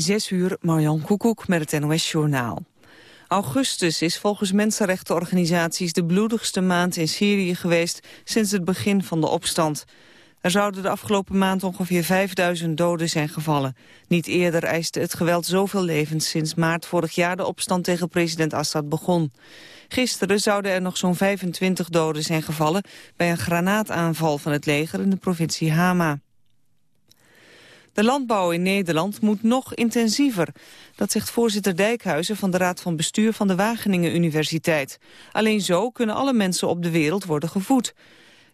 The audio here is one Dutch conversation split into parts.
Zes uur, Marjan Koekoek met het NOS-journaal. Augustus is volgens mensenrechtenorganisaties de bloedigste maand in Syrië geweest sinds het begin van de opstand. Er zouden de afgelopen maand ongeveer 5000 doden zijn gevallen. Niet eerder eiste het geweld zoveel levens sinds maart vorig jaar de opstand tegen president Assad begon. Gisteren zouden er nog zo'n 25 doden zijn gevallen bij een granaataanval van het leger in de provincie Hama. De landbouw in Nederland moet nog intensiever. Dat zegt voorzitter Dijkhuizen van de Raad van Bestuur van de Wageningen Universiteit. Alleen zo kunnen alle mensen op de wereld worden gevoed.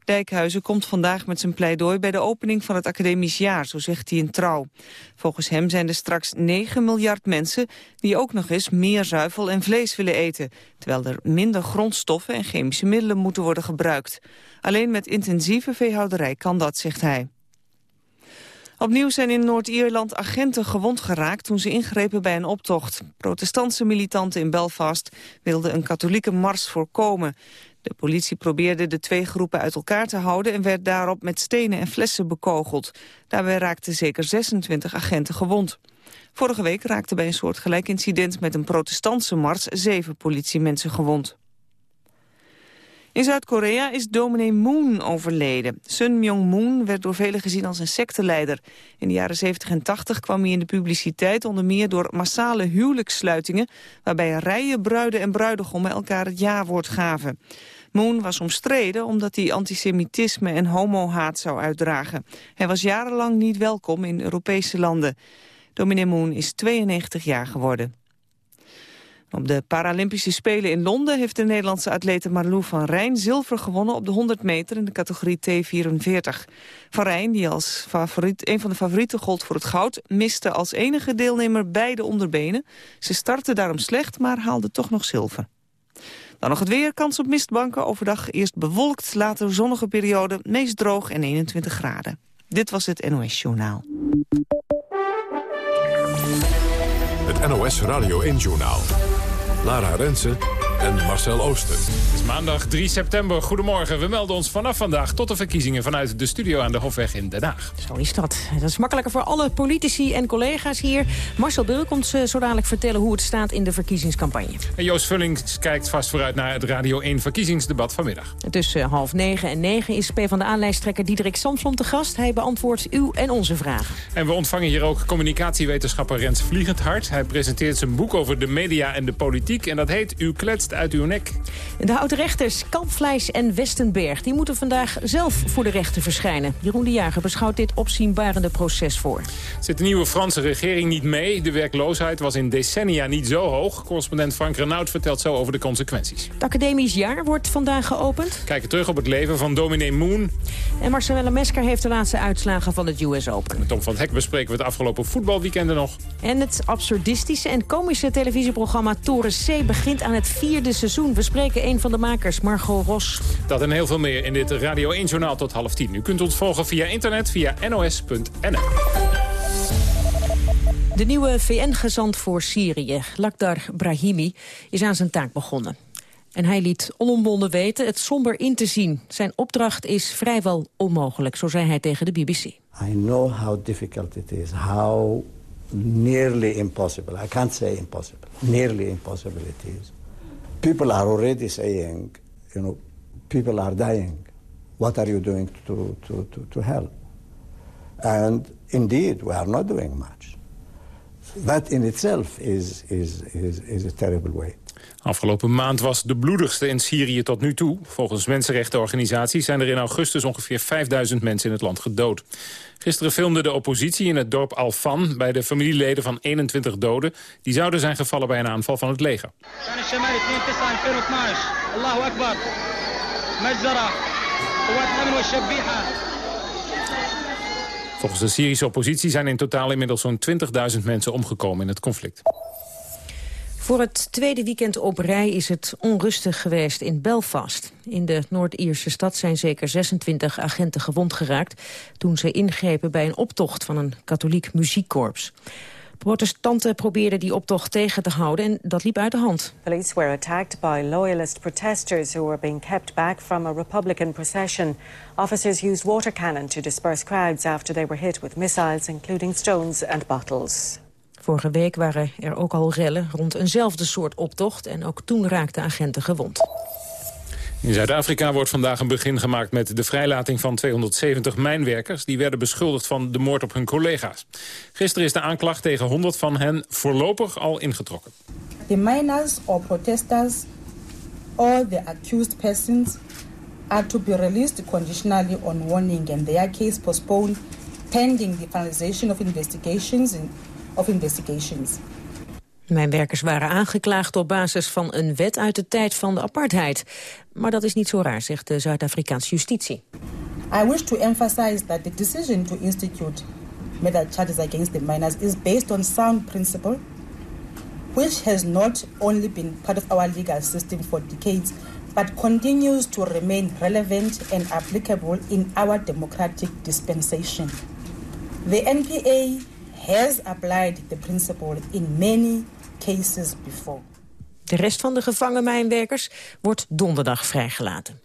Dijkhuizen komt vandaag met zijn pleidooi bij de opening van het academisch jaar, zo zegt hij in Trouw. Volgens hem zijn er straks 9 miljard mensen die ook nog eens meer zuivel en vlees willen eten, terwijl er minder grondstoffen en chemische middelen moeten worden gebruikt. Alleen met intensieve veehouderij kan dat, zegt hij. Opnieuw zijn in Noord-Ierland agenten gewond geraakt toen ze ingrepen bij een optocht. Protestantse militanten in Belfast wilden een katholieke mars voorkomen. De politie probeerde de twee groepen uit elkaar te houden... en werd daarop met stenen en flessen bekogeld. Daarbij raakten zeker 26 agenten gewond. Vorige week raakten bij een soortgelijk incident met een protestantse mars... zeven politiemensen gewond. In Zuid-Korea is dominee Moon overleden. Sun Myung-moon werd door velen gezien als een secteleider. In de jaren 70 en 80 kwam hij in de publiciteit onder meer door massale huwelijkssluitingen... waarbij rijen bruiden en bruidegommen elkaar het ja-woord gaven. Moon was omstreden omdat hij antisemitisme en homohaat zou uitdragen. Hij was jarenlang niet welkom in Europese landen. Dominee Moon is 92 jaar geworden. Op de Paralympische Spelen in Londen heeft de Nederlandse atlete Marlou van Rijn zilver gewonnen op de 100 meter in de categorie T44. Van Rijn, die als favoriet, een van de favorieten gold voor het goud, miste als enige deelnemer beide onderbenen. Ze startte daarom slecht, maar haalde toch nog zilver. Dan nog het weer, kans op mistbanken, overdag eerst bewolkt, later zonnige periode, meest droog en 21 graden. Dit was het NOS Journaal. Het NOS Radio 1 Journaal. Lara Rensen en Marcel Ooster. Het is maandag 3 september. Goedemorgen. We melden ons vanaf vandaag tot de verkiezingen... vanuit de studio aan de Hofweg in Den Haag. Zo is dat. Dat is makkelijker voor alle politici en collega's hier. Marcel Beul komt ze zo dadelijk vertellen hoe het staat in de verkiezingscampagne. En Joost Vullings kijkt vast vooruit naar het Radio 1 verkiezingsdebat vanmiddag. Tussen half negen en negen is PvdA-lijsttrekker Diederik Samson te gast. Hij beantwoordt uw en onze vragen. En we ontvangen hier ook communicatiewetenschapper Rens Vliegendhart. Hij presenteert zijn boek over de media en de politiek. En dat heet U kletst uit uw nek. De oude rechters Kalpvleis en Westenberg die moeten vandaag zelf voor de rechter verschijnen. Jeroen de Jager beschouwt dit opzienbarende proces voor. Zit de nieuwe Franse regering niet mee? De werkloosheid was in decennia niet zo hoog. Correspondent Frank Renaud vertelt zo over de consequenties. Het academisch jaar wordt vandaag geopend. Kijken terug op het leven van dominee Moon. En Marcella Mesker heeft de laatste uitslagen van het US Open. Met Tom van Hek bespreken we het afgelopen voetbalweekenden nog. En het absurdistische en komische televisieprogramma Toren C begint aan het vierde seizoen. We spreken een van de makers, Margot Ros. Dat en heel veel meer in dit Radio 1-journaal tot half tien. U kunt ons volgen via internet via nos.nl. De nieuwe VN-gezant voor Syrië, Lakhdar Brahimi, is aan zijn taak begonnen. En hij liet onomwonden weten het somber in te zien. Zijn opdracht is vrijwel onmogelijk, zo zei hij tegen de BBC. I know how difficult it is, how nearly impossible. I can't say impossible. Nearly impossible it is. People are already saying, you know, people are dying. What are you doing to, to, to, to help? And indeed, we are not doing much. That in itself is, is, is, is a terrible way. Afgelopen maand was de bloedigste in Syrië tot nu toe. Volgens mensenrechtenorganisaties zijn er in augustus ongeveer 5000 mensen in het land gedood. Gisteren filmde de oppositie in het dorp Alfan bij de familieleden van 21 doden. Die zouden zijn gevallen bij een aanval van het leger. Volgens de Syrische oppositie zijn in totaal inmiddels zo'n 20.000 mensen omgekomen in het conflict. Voor het tweede weekend op rij is het onrustig geweest in Belfast. In de Noord-Ierse stad zijn zeker 26 agenten gewond geraakt... toen ze ingrepen bij een optocht van een katholiek muziekkorps. Protestanten probeerden die optocht tegen te houden en dat liep uit de hand. Police were attacked by loyalist protesters who were being kept back from a Republican procession. Officers used water cannon to disperse crowds after they were hit with missiles including stones and bottles. Vorige week waren er ook al rellen rond eenzelfde soort optocht... en ook toen raakten agenten gewond. In Zuid-Afrika wordt vandaag een begin gemaakt met de vrijlating van 270 mijnwerkers. Die werden beschuldigd van de moord op hun collega's. Gisteren is de aanklacht tegen 100 van hen voorlopig al ingetrokken. The miners or protesters or the accused persons are to be released conditionally on warning and their case postponed pending the finalization of investigations of investigations. Mijn werkers waren aangeklaagd op basis van een wet uit de tijd van de apartheid. Maar dat is niet zo raar, zegt de Zuid-Afrikaanse justitie. I wish to emphasize that the decision to institute murder charges against the miners is based on sound principle, which has not only been part of our legal system for decades, but continues to remain relevant and applicable in our democratic dispensation. The NPA has applied the principle in many cases before. De rest van de gevangen mijnwerkers wordt donderdag vrijgelaten.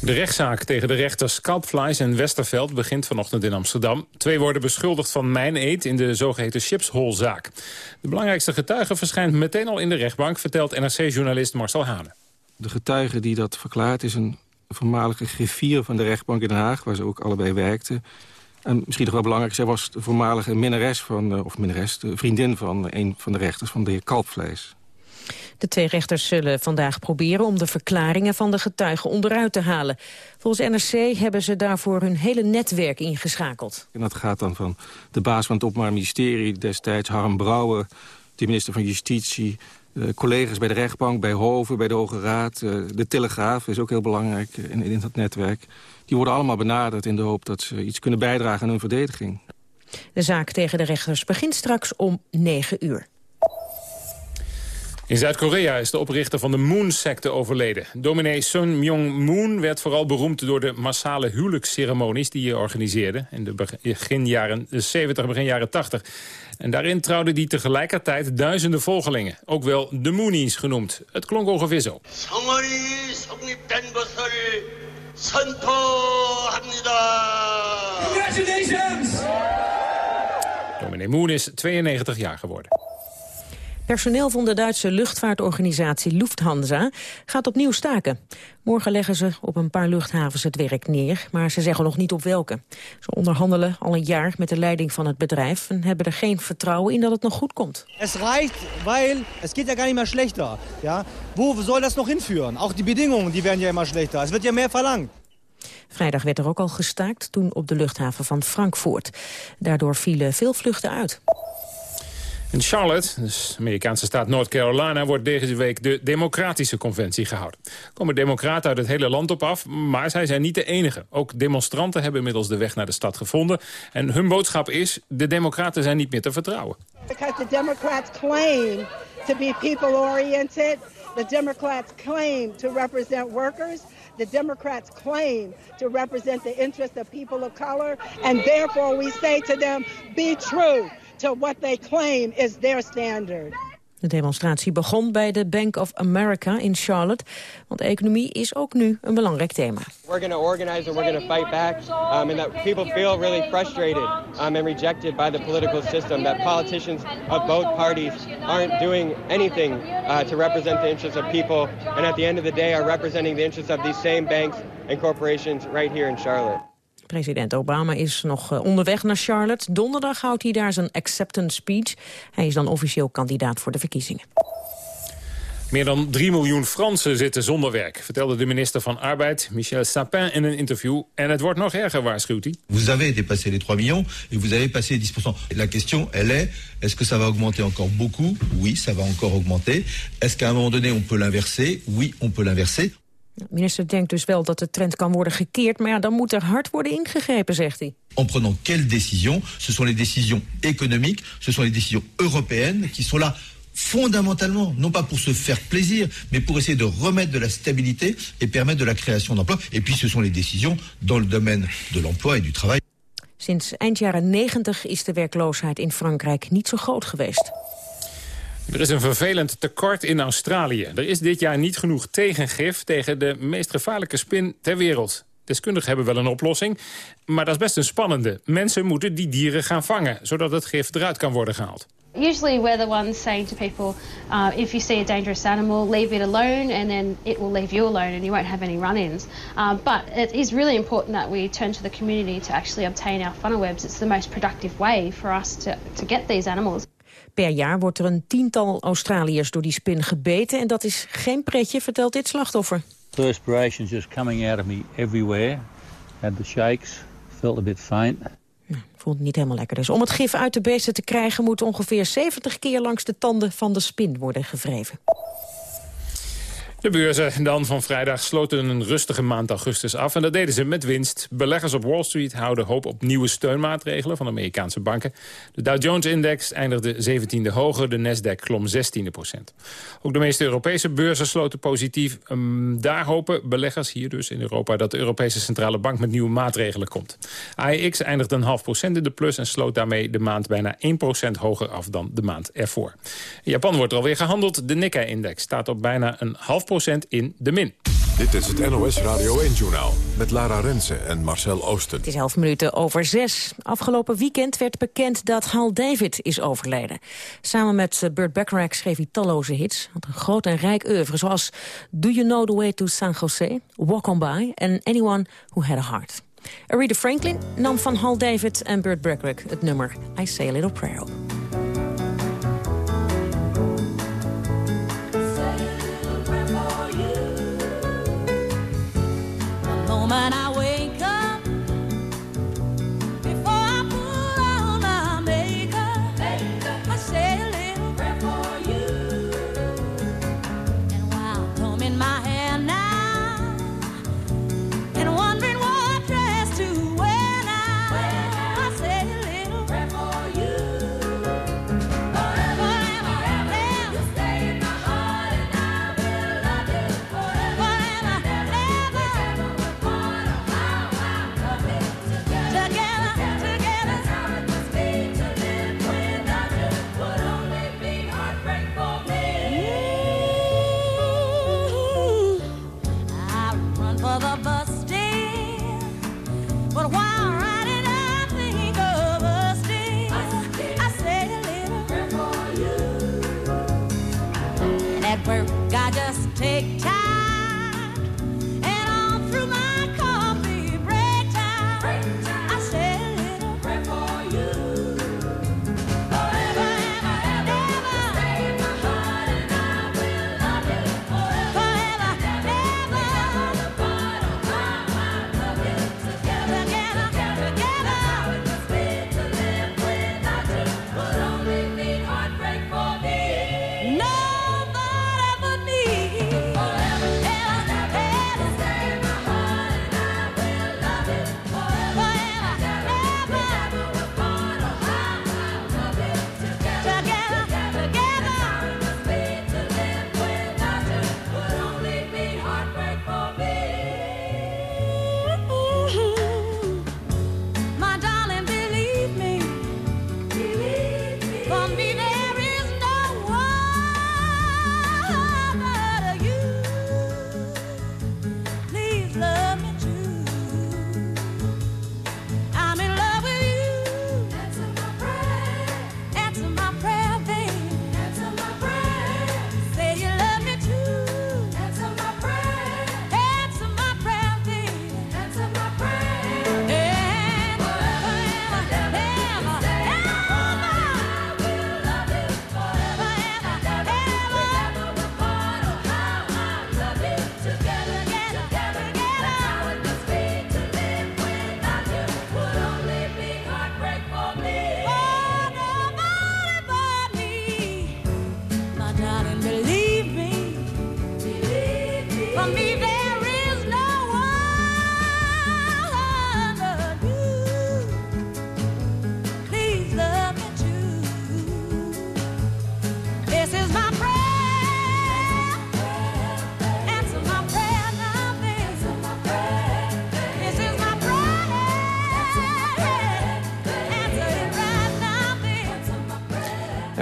De rechtszaak tegen de rechters Scalpflies en Westerveld begint vanochtend in Amsterdam. Twee worden beschuldigd van mijn-eet in de zogeheten Chipshol-zaak. De belangrijkste getuige verschijnt meteen al in de rechtbank, vertelt NRC-journalist Marcel Hane. De getuige die dat verklaart is een voormalige griffier van de rechtbank in Den Haag... waar ze ook allebei werkten. En misschien nog wel belangrijk, zij was de voormalige minnares van, eh, of minnares, de vriendin van een van de rechters, van de heer Kalpvlees. De twee rechters zullen vandaag proberen om de verklaringen van de getuigen onderuit te halen. Volgens NRC hebben ze daarvoor hun hele netwerk ingeschakeld. En dat gaat dan van de baas van het Openbaar Ministerie destijds, Harm Brouwer, de minister van Justitie, collega's bij de rechtbank, bij Hoven, bij de Hoge Raad. Eh, de Telegraaf is ook heel belangrijk in, in dat netwerk. Die worden allemaal benaderd in de hoop dat ze iets kunnen bijdragen aan hun verdediging. De zaak tegen de rechters begint straks om 9 uur. In Zuid-Korea is de oprichter van de Moon-secte overleden. Dominee Sun Myung Moon werd vooral beroemd door de massale huwelijksceremonies die hij organiseerde in de begin jaren 70, begin jaren 80. En daarin trouwde hij tegelijkertijd duizenden volgelingen, ook wel de Moonies genoemd. Het klonk ongeveer zo. Congratulations! Dominee Moon is 92 jaar geworden. Personeel van de Duitse luchtvaartorganisatie Lufthansa gaat opnieuw staken. Morgen leggen ze op een paar luchthavens het werk neer, maar ze zeggen nog niet op welke. Ze onderhandelen al een jaar met de leiding van het bedrijf en hebben er geen vertrouwen in dat het nog goed komt. Het reicht, weil es geht ja gar nicht mehr schlechter. Ja? Wo soll das noch hinführen? Auch die Bedingungen die werden ja immer schlechter. Es wird ja mehr verlangt. Vrijdag werd er ook al gestaakt, toen op de luchthaven van Frankfurt. Daardoor vielen veel vluchten uit. In Charlotte, de Amerikaanse staat North Carolina... wordt deze week de Democratische Conventie gehouden. Er komen democraten uit het hele land op af, maar zij zijn niet de enige. Ook demonstranten hebben inmiddels de weg naar de stad gevonden. En hun boodschap is, de democraten zijn niet meer te vertrouwen. Because the Democrats claim to be people-oriented. The Democrats claim to represent workers. The Democrats claim to represent the interests of people of color. And therefore we say to them, be true to what they claim is their standard. De demonstratie begon bij de Bank of America in Charlotte. Want economie is ook nu een belangrijk thema. We're going to organize and we're going to fight back. Um, and that people feel really frustrated um, and rejected by the political system. That politicians of both parties aren't doing anything uh, to represent the interests of people. And at the end of the day are representing the interests of these same banks and corporations right here in Charlotte. President Obama is nog eh, onderweg naar Charlotte. Donderdag houdt hij daar zijn acceptance speech. Hij is dan officieel kandidaat voor de verkiezingen. Meer dan 3 miljoen Fransen zitten zonder werk, vertelde de minister van Arbeid, Michel Sapin, in een interview. En het wordt nog erger, waarschuwt hij. Vous avez dépassé les 3 millions et vous avez passé 10%. La question, elle est, est-ce que ça va augmenter encore beaucoup Oui, ça va encore augmenter. Est-ce qu'à un moment donné, on peut l'inverser Oui, on peut l'inverser. De minister denkt dus wel dat de trend kan worden gekeerd... maar ja, dan moet er hard worden ingegrepen, zegt hij. En prenant quelles décisions Ce sont les décisions économiques, ce sont les décisions européennes qui sont là fondamentalement, non pas pour se faire plaisir, mais pour essayer de remettre de la stabilité et permettre de la création d'emplois. Et puis ce sont les décisions dans le domaine de l'emploi et du travail. Sinds eind jaren 90 is de werkloosheid in Frankrijk niet zo groot geweest. Er is een vervelend tekort in Australië. Er is dit jaar niet genoeg tegengif tegen de meest gevaarlijke spin ter wereld. Deskundigen hebben wel een oplossing, maar dat is best een spannende. Mensen moeten die dieren gaan vangen, zodat het gif eruit kan worden gehaald. Usually we're the ones saying to people, uh, if you see a dangerous animal, leave it alone and then it will leave you alone and you won't have any run-ins. Uh, but it is really important that we turn to the community to actually obtain our funnel webs. It's the most productive way for us to, to get these animals. Per jaar wordt er een tiental Australiërs door die spin gebeten... en dat is geen pretje, vertelt dit slachtoffer. Perspiration's just coming out of me everywhere. Had the shakes, felt a bit faint. Voelt niet helemaal lekker dus. Om het gif uit de beesten te krijgen... moet ongeveer 70 keer langs de tanden van de spin worden gevreven. De beurzen dan van vrijdag sloten een rustige maand augustus af. En dat deden ze met winst. Beleggers op Wall Street houden hoop op nieuwe steunmaatregelen van Amerikaanse banken. De Dow Jones-index eindigde 17e hoger, de Nasdaq klom 16e procent. Ook de meeste Europese beurzen sloten positief. Um, daar hopen beleggers, hier dus in Europa, dat de Europese Centrale Bank met nieuwe maatregelen komt. AEX eindigde een half procent in de plus en sloot daarmee de maand bijna 1 procent hoger af dan de maand ervoor. In Japan wordt er alweer gehandeld. De Nikkei-index staat op bijna een half in de min. Dit is het NOS Radio 1-journaal met Lara Rensen en Marcel Oosten. Het is elf minuten over zes. Afgelopen weekend werd bekend dat Hal David is overleden. Samen met eh, Burt Bacharach schreef hij talloze hits. Had een groot en rijk oeuvre, zoals Do You Know The Way To San Jose, Walk On By en Anyone Who Had A Heart. Aretha Franklin nam van Hal David en Burt Bacharach het nummer I Say A Little Prayer moment I wake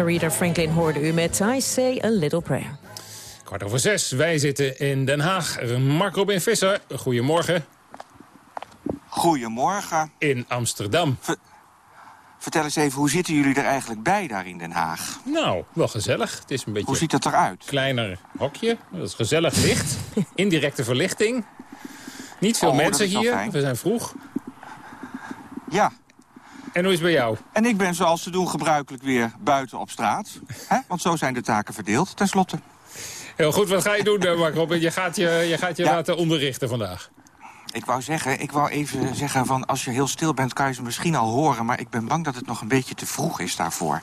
Aretha Franklin hoorde u met I Say A Little Prayer. Kwart over zes, wij zitten in Den Haag. Mark Robin Visser, goedemorgen. Goedemorgen. In Amsterdam. Vertel eens even, hoe zitten jullie er eigenlijk bij daar in Den Haag? Nou, wel gezellig. Het is een beetje... Hoe ziet het eruit? Kleiner hokje. Dat is gezellig licht. Indirecte verlichting. Niet veel Oh, mensen hier. We zijn vroeg. Ja. En hoe is het bij jou? En ik ben zoals te doen gebruikelijk weer buiten op straat. Hè? Want zo zijn de taken verdeeld, tenslotte. Heel goed, wat ga je doen, eh, Mark Robin? Je gaat je, je, gaat je Ja. laten onderrichten vandaag. Ik wou zeggen, ik wou even zeggen van als je heel stil bent kan je ze misschien al horen, maar ik ben bang dat het nog een beetje te vroeg is daarvoor.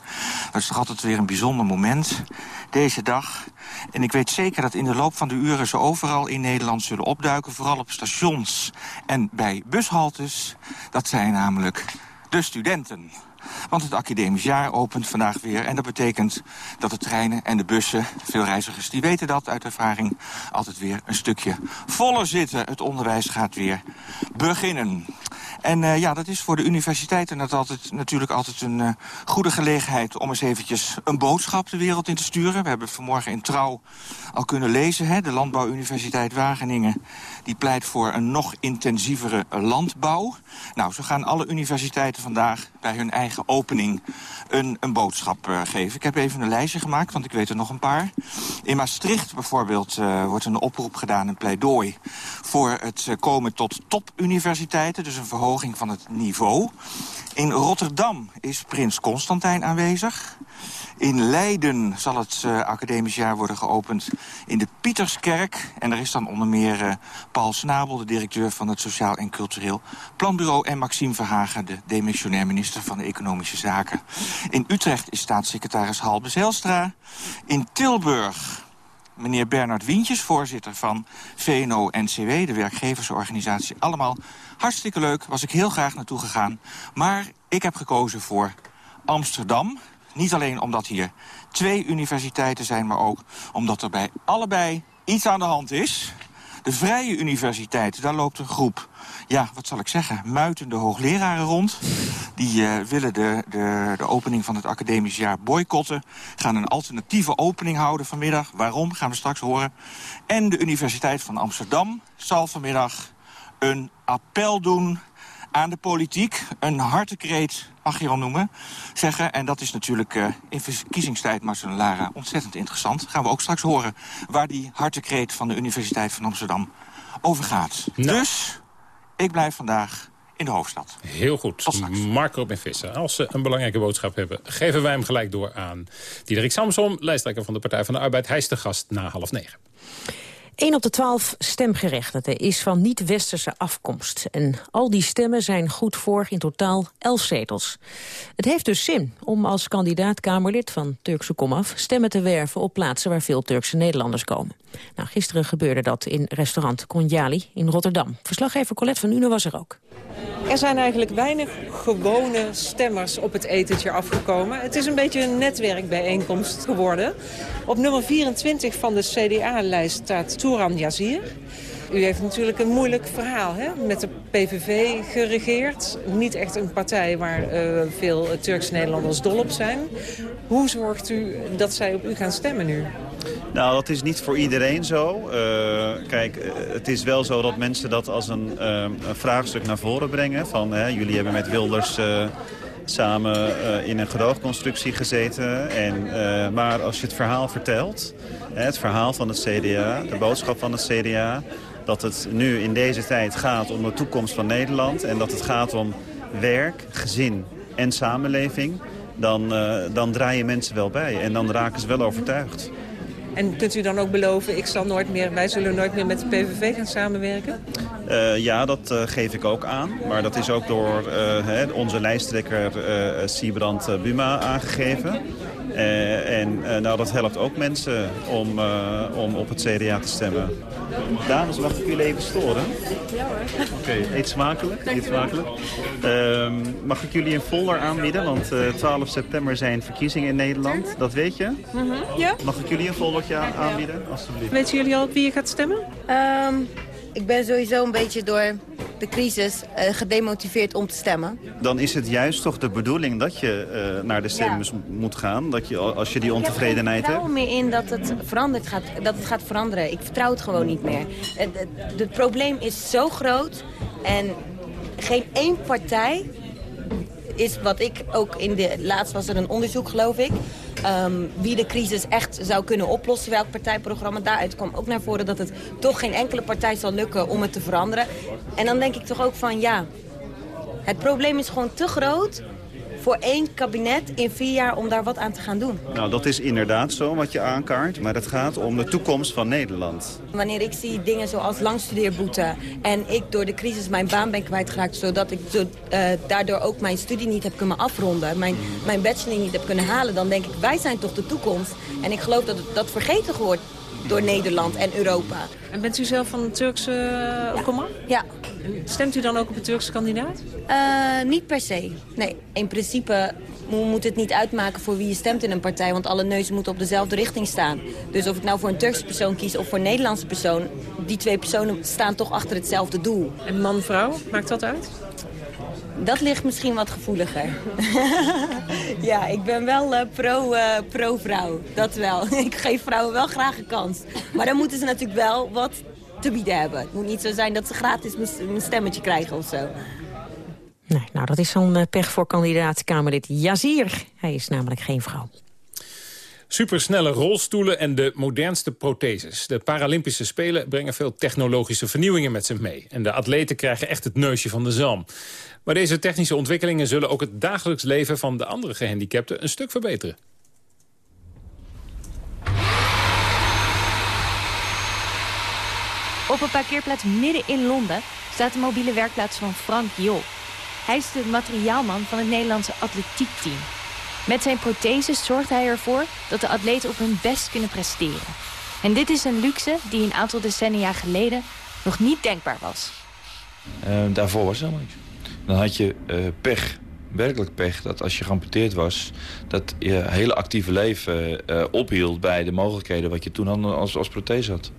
Dat is toch altijd weer een bijzonder moment, deze dag. En ik weet zeker dat in de loop van de uren ze overal in Nederland zullen opduiken, vooral op stations en bij bushaltes. Dat zijn namelijk de studenten. Want het academisch jaar opent vandaag weer. En dat betekent dat de treinen en de bussen, veel reizigers die weten dat uit ervaring, altijd weer een stukje voller zitten. Het onderwijs gaat weer beginnen. En eh, ja, dat is voor de universiteiten altijd, natuurlijk altijd een eh, goede gelegenheid... om eens eventjes een boodschap de wereld in te sturen. We hebben vanmorgen in Trouw al kunnen lezen. Hè, de Landbouwuniversiteit Wageningen die pleit voor een nog intensievere landbouw. Nou, zo gaan alle universiteiten vandaag bij hun eigen opening een, een boodschap eh, geven. Ik heb even een lijstje gemaakt, want ik weet er nog een paar. In Maastricht bijvoorbeeld eh, wordt een oproep gedaan, een pleidooi... voor het eh, komen tot topuniversiteiten, dus een verhoging van het niveau. In Rotterdam is prins Constantijn aanwezig. In Leiden zal het eh, academisch jaar worden geopend in de Pieterskerk. En er is dan onder meer eh, Paul Snabel, de directeur van het Sociaal en Cultureel Planbureau... en Maxime Verhagen, de demissionair minister van de Economische Zaken. In Utrecht is staatssecretaris Halbe Zijlstra. In Tilburg meneer Bernard Wientjes, voorzitter van VNO-NCW... de werkgeversorganisatie. Allemaal hartstikke leuk, was ik heel graag naartoe gegaan. Maar ik heb gekozen voor Amsterdam. Niet alleen omdat hier twee universiteiten zijn... maar ook omdat er bij allebei iets aan de hand is. De Vrije Universiteit, daar loopt een groep... ja, wat zal ik zeggen, muitende hoogleraren rond. Die eh, willen de, de, de opening van het academisch jaar boycotten. Gaan een alternatieve opening houden vanmiddag. Waarom, gaan we straks horen. En de Universiteit van Amsterdam zal vanmiddag een appel doen aan de politiek. Een hartekreet, mag je wel noemen, zeggen. En dat is natuurlijk eh, in verkiezingstijd, Marcel en Lara, ontzettend interessant. Gaan we ook straks horen waar die hartekreet van de Universiteit van Amsterdam over gaat. Dus, ik blijf vandaag in de hoofdstad. Heel goed. Robin Visser. Als ze een belangrijke boodschap hebben, geven wij hem gelijk door aan Diederik Samsom, lijsttrekker van de Partij van de Arbeid. Hij is de gast na half negen. 1 op de 12 stemgerechtigden is van niet-westerse afkomst. En al die stemmen zijn goed voor in totaal 11 zetels. Het heeft dus zin om als kandidaat-Kamerlid van Turkse komaf... stemmen te werven op plaatsen waar veel Turkse Nederlanders komen. Nou, gisteren gebeurde dat in restaurant Konjali in Rotterdam. Verslaggever Colette van Une was er ook. Er zijn eigenlijk weinig gewone stemmers op het etentje afgekomen. Het is een beetje een netwerkbijeenkomst geworden. Op nummer 24 van de CDA-lijst staat Touran Yazir. U heeft natuurlijk een moeilijk verhaal, hè? met de PVV geregeerd. Niet echt een partij waar eh, veel Turkse Nederlanders dol op zijn. Hoe zorgt u dat zij op u gaan stemmen nu? Nou, dat is niet voor iedereen zo. Uh, kijk, uh, het is wel zo dat mensen dat als een, een vraagstuk naar voren brengen. Van, hè, jullie hebben met Wilders samen in een gedoogconstructie gezeten. En, maar als je het verhaal vertelt, het verhaal van het CDA, de boodschap van het CDA... dat het nu in deze tijd gaat om de toekomst van Nederland... en dat het gaat om werk, gezin en samenleving... dan, dan draaien mensen wel bij en dan raken ze wel overtuigd. En kunt u dan ook beloven, ik zal nooit meer, wij zullen nooit meer met de PVV gaan samenwerken? Uh, ja, dat uh, geef ik ook aan. Maar dat is ook door uh, hè, onze lijsttrekker Siebrand Buma aangegeven. En nou, dat helpt ook mensen om, om op het CDA te stemmen. Dames, mag ik jullie even storen? Ja hoor. Oké, okay, eet smakelijk. Eet smakelijk. Ehm, mag ik jullie een folder aanbieden? Want 12 september zijn verkiezingen in Nederland. Dat weet je? Mm -hmm. Ja. Mag ik jullie een foldertje aanbieden, alstublieft? Weten jullie al op wie je gaat stemmen? Um, ik ben sowieso een beetje door de crisis uh, gedemotiveerd om te stemmen. Dan is het juist toch de bedoeling dat je uh, naar de stembus ja. moet gaan? Dat je, als je die ontevredenheid hebt? Ik vertrouw meer in dat het, verandert gaat, dat het gaat veranderen. Ik vertrouw het gewoon niet meer. Het probleem is zo groot en geen één partij is wat ik ook in de... Laatst was er een onderzoek, geloof ik. Ehm, wie de crisis echt zou kunnen oplossen, welk partijprogramma. Daaruit kwam ook naar voren dat het toch geen enkele partij zal lukken om het te veranderen. En dan denk ik toch ook van, ja... Het probleem is gewoon te groot voor één kabinet in vier jaar om daar wat aan te gaan doen. Nou, dat is inderdaad zo wat je aankaart. Maar het gaat om de toekomst van Nederland. Wanneer ik zie dingen zoals langstudeerboete en ik door de crisis mijn baan ben kwijtgeraakt... zodat ik zo, eh, daardoor ook mijn studie niet heb kunnen afronden... Mijn, mijn bachelor niet heb kunnen halen, dan denk ik wij zijn toch de toekomst. En ik geloof dat dat vergeten wordt door Nederland en Europa. En bent u zelf van de Turkse uh, komaf? Ja. Stemt u dan ook op een Turkse kandidaat? Eh, niet per se. Nee, in principe mo- moet het niet uitmaken voor wie je stemt in een partij... want alle neuzen moeten op dezelfde richting staan. Dus of ik nou voor een Turkse persoon kies of voor een Nederlandse persoon... die twee personen staan toch achter hetzelfde doel. En man-vrouw, maakt dat uit? Dat ligt misschien wat gevoeliger. ja, ik ben wel eh, pro, eh, pro-vrouw. dat wel. ik geef vrouwen wel graag een kans. Maar dan moeten ze natuurlijk wel wat te bieden hebben. Het moet niet zo zijn dat ze gratis mijn stemmetje krijgen of zo. Nee, nou, dat is zo'n eh, pech voor kandidaat Kamerlid Yazir. Hij is namelijk geen vrouw. Supersnelle rolstoelen en de modernste protheses. De Paralympische Spelen brengen veel technologische vernieuwingen met zich mee. En de atleten krijgen echt het neusje van de zalm. Maar deze technische ontwikkelingen zullen ook het dagelijks leven van de andere gehandicapten een stuk verbeteren. Op een parkeerplaats midden in Londen staat de mobiele werkplaats van Frank Jol. Hij is de materiaalman van het Nederlandse atletiekteam. Met zijn protheses zorgt hij ervoor dat de atleten op hun best kunnen presteren. En dit is een luxe die een aantal decennia geleden nog niet denkbaar was. Eh, daarvoor was het helemaal niks. Dan had je eh, pech, werkelijk pech, dat als je geamputeerd was... dat je hele actieve leven eh, ophield bij de mogelijkheden... wat je toen al als, als prothese had.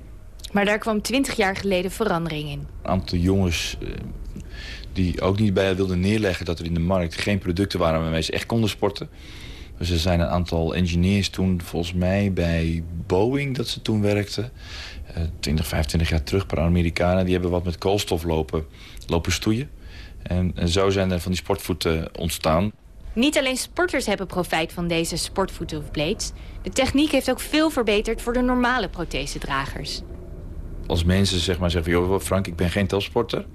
Maar daar kwam 20 jaar geleden verandering in. Een aantal jongens eh, die ook niet bij wilden neerleggen... dat er in de markt geen producten waren waarmee ze echt konden sporten. Dus er zijn een aantal engineers toen, volgens mij bij Boeing... dat ze toen werkten, eh 20, 25 jaar terug, per Amerikanen... die hebben wat met koolstof lopen, lopen stoeien. En, zo zijn er van die sportvoeten ontstaan. Niet alleen sporters hebben profijt van deze sportvoeten of blades. De techniek heeft ook veel verbeterd voor de normale prothesedragers. Als mensen zeg maar, zeggen, van, joh, Frank, ik ben geen topsporter...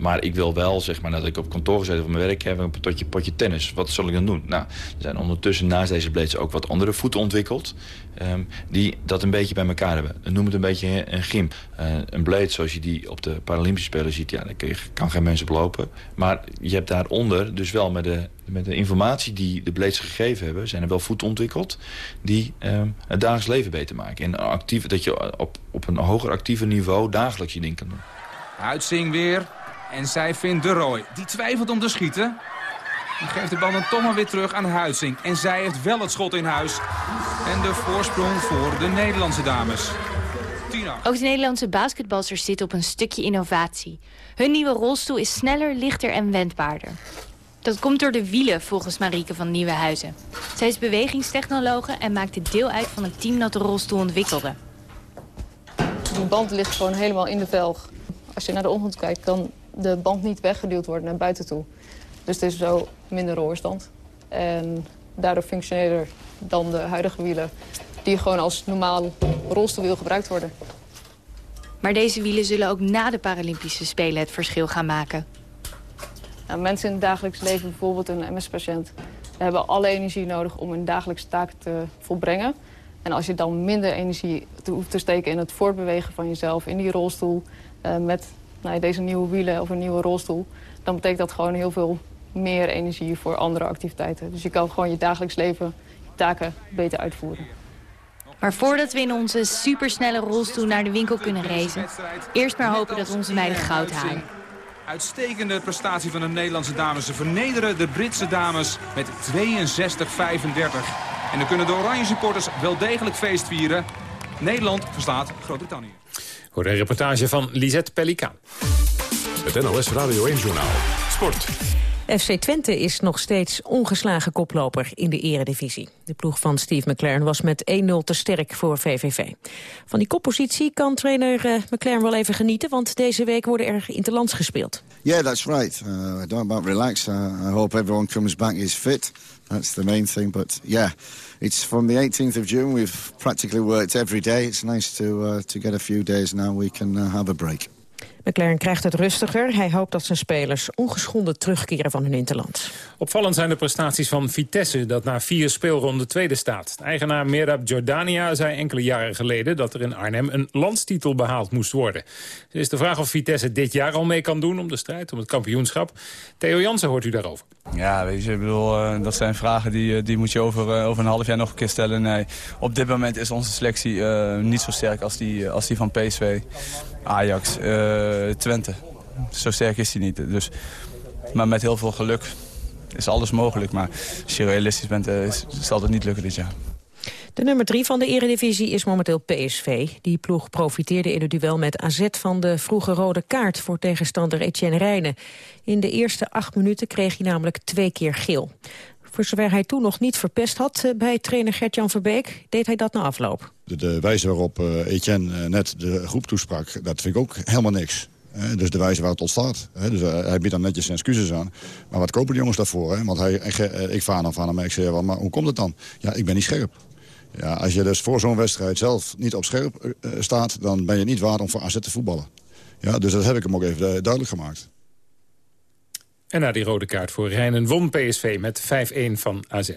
maar ik wil wel, zeg maar, dat ik op kantoor gezeten voor mijn werk heb... een potje, potje tennis. Wat zal ik dan doen? Nou, er zijn ondertussen naast deze blades ook wat andere voeten ontwikkeld... ehm, die dat een beetje bij elkaar hebben. Noem het een beetje een gym. Eh, een blade zoals je die op de Paralympische Spelen ziet... ja, daar kan geen mensen op lopen. Maar je hebt daaronder dus wel met de, met de informatie die de blades gegeven hebben... zijn er wel voeten ontwikkeld die ehm, het dagelijks leven beter maken. En actief, dat je op, op een hoger actiever niveau dagelijks je ding kan doen. Huitzing weer. En zij vindt de Roy. Die twijfelt om te schieten. Die geeft de bal dan toch maar weer terug aan Huitzing. En zij heeft wel het schot in huis. En de voorsprong voor de Nederlandse dames. Tina. Ook de Nederlandse basketbalsters zitten op een stukje innovatie. Hun nieuwe rolstoel is sneller, lichter en wendbaarder. Dat komt door de wielen, volgens Marieke van Nieuwenhuizen. Zij is bewegingstechnologe en maakte deel uit van het team dat de rolstoel ontwikkelde. Die band ligt gewoon helemaal in de velg. Als je naar de onderkant kijkt, kan de band niet weggeduwd worden naar buiten toe. Dus het is zo minder roorstand. En daardoor functioneerder dan de huidige wielen... die gewoon als normaal rolstoelwiel gebruikt worden. Maar deze wielen zullen ook na de Paralympische Spelen het verschil gaan maken. Nou, mensen in het dagelijks leven, bijvoorbeeld een MS-patiënt... hebben alle energie nodig om hun dagelijkse taken te volbrengen. En als je dan minder energie hoeft te steken in het voortbewegen van jezelf... in die rolstoel, eh, met nou, ja, deze nieuwe wielen of een nieuwe rolstoel... dan betekent dat gewoon heel veel meer energie voor andere activiteiten. Dus je kan gewoon je dagelijks leven, je taken beter uitvoeren. Maar voordat we in onze supersnelle rolstoel naar de winkel kunnen racen... eerst maar hopen dat onze meiden goud halen. Uitstekende prestatie van de Nederlandse dames. Ze vernederen de Britse dames met 62-35. En dan kunnen de oranje supporters wel degelijk feest vieren. Nederland verslaat Groot-Brittannië. Voor de reportage van Lisette Pellicaan. Het NOS Radio 1-journaal. Sport. FC Twente is nog steeds ongeslagen koploper in de eredivisie. De ploeg van Steve McLaren was met 1-0 te sterk voor VVV. Van die koppositie kan trainer uh, McLaren wel even genieten... want deze week worden er interlands gespeeld. Yeah, that's right. Uh, don't about relax. Uh, I hope everyone comes back is fit. That's the main thing. But yeah, it's from the 18th of June. We've practically worked every day. It's nice to, uh, to get a few days now we can uh, have a break. McLaren krijgt het rustiger. Hij hoopt dat zijn spelers ongeschonden terugkeren van hun interland. Opvallend zijn de prestaties van Vitesse, dat na vier speelronden tweede staat. Eigenaar Merab Jordania zei enkele jaren geleden... dat er in Arnhem een landstitel behaald moest worden. Het is de vraag of Vitesse dit jaar al mee kan doen... om de strijd om het kampioenschap. Theo Jansen hoort u daarover. Ja, weet je, ik bedoel, uh, dat zijn vragen die, uh, die moet je over, uh, over een half jaar nog een keer stellen. Nee, op dit moment is onze selectie niet zo sterk als die, als die van PSV. Ajax, Twente. Zo sterk is die niet. Dus, maar met heel veel geluk is alles mogelijk. Maar als je realistisch bent, zal het niet lukken dit jaar. De nummer drie van de eredivisie is momenteel PSV. Die ploeg profiteerde in het duel met AZ van de vroege rode kaart... voor tegenstander Etienne Rijnen. In de eerste acht minuten kreeg hij namelijk twee keer geel. Voor zover hij toen nog niet verpest had bij trainer Gert-Jan Verbeek... deed hij dat na afloop. De, wijze waarop uh, Etienne uh, net de groep toesprak, dat vind ik ook helemaal niks. Dus de wijze waar het ontstaat. Dus, hij biedt dan netjes zijn excuses aan. Maar wat kopen de jongens daarvoor? Want hij, ik vaar dan van hem en ik zeg, maar hoe komt het dan? Ja, ik ben niet scherp. Ja, als je dus voor zo'n wedstrijd zelf niet op scherp uh, staat... dan ben je niet waard om voor AZ te voetballen. Ja, dus dat heb ik hem ook even duidelijk gemaakt. En na die rode kaart voor Rijnen won PSV met 5-1 van AZ.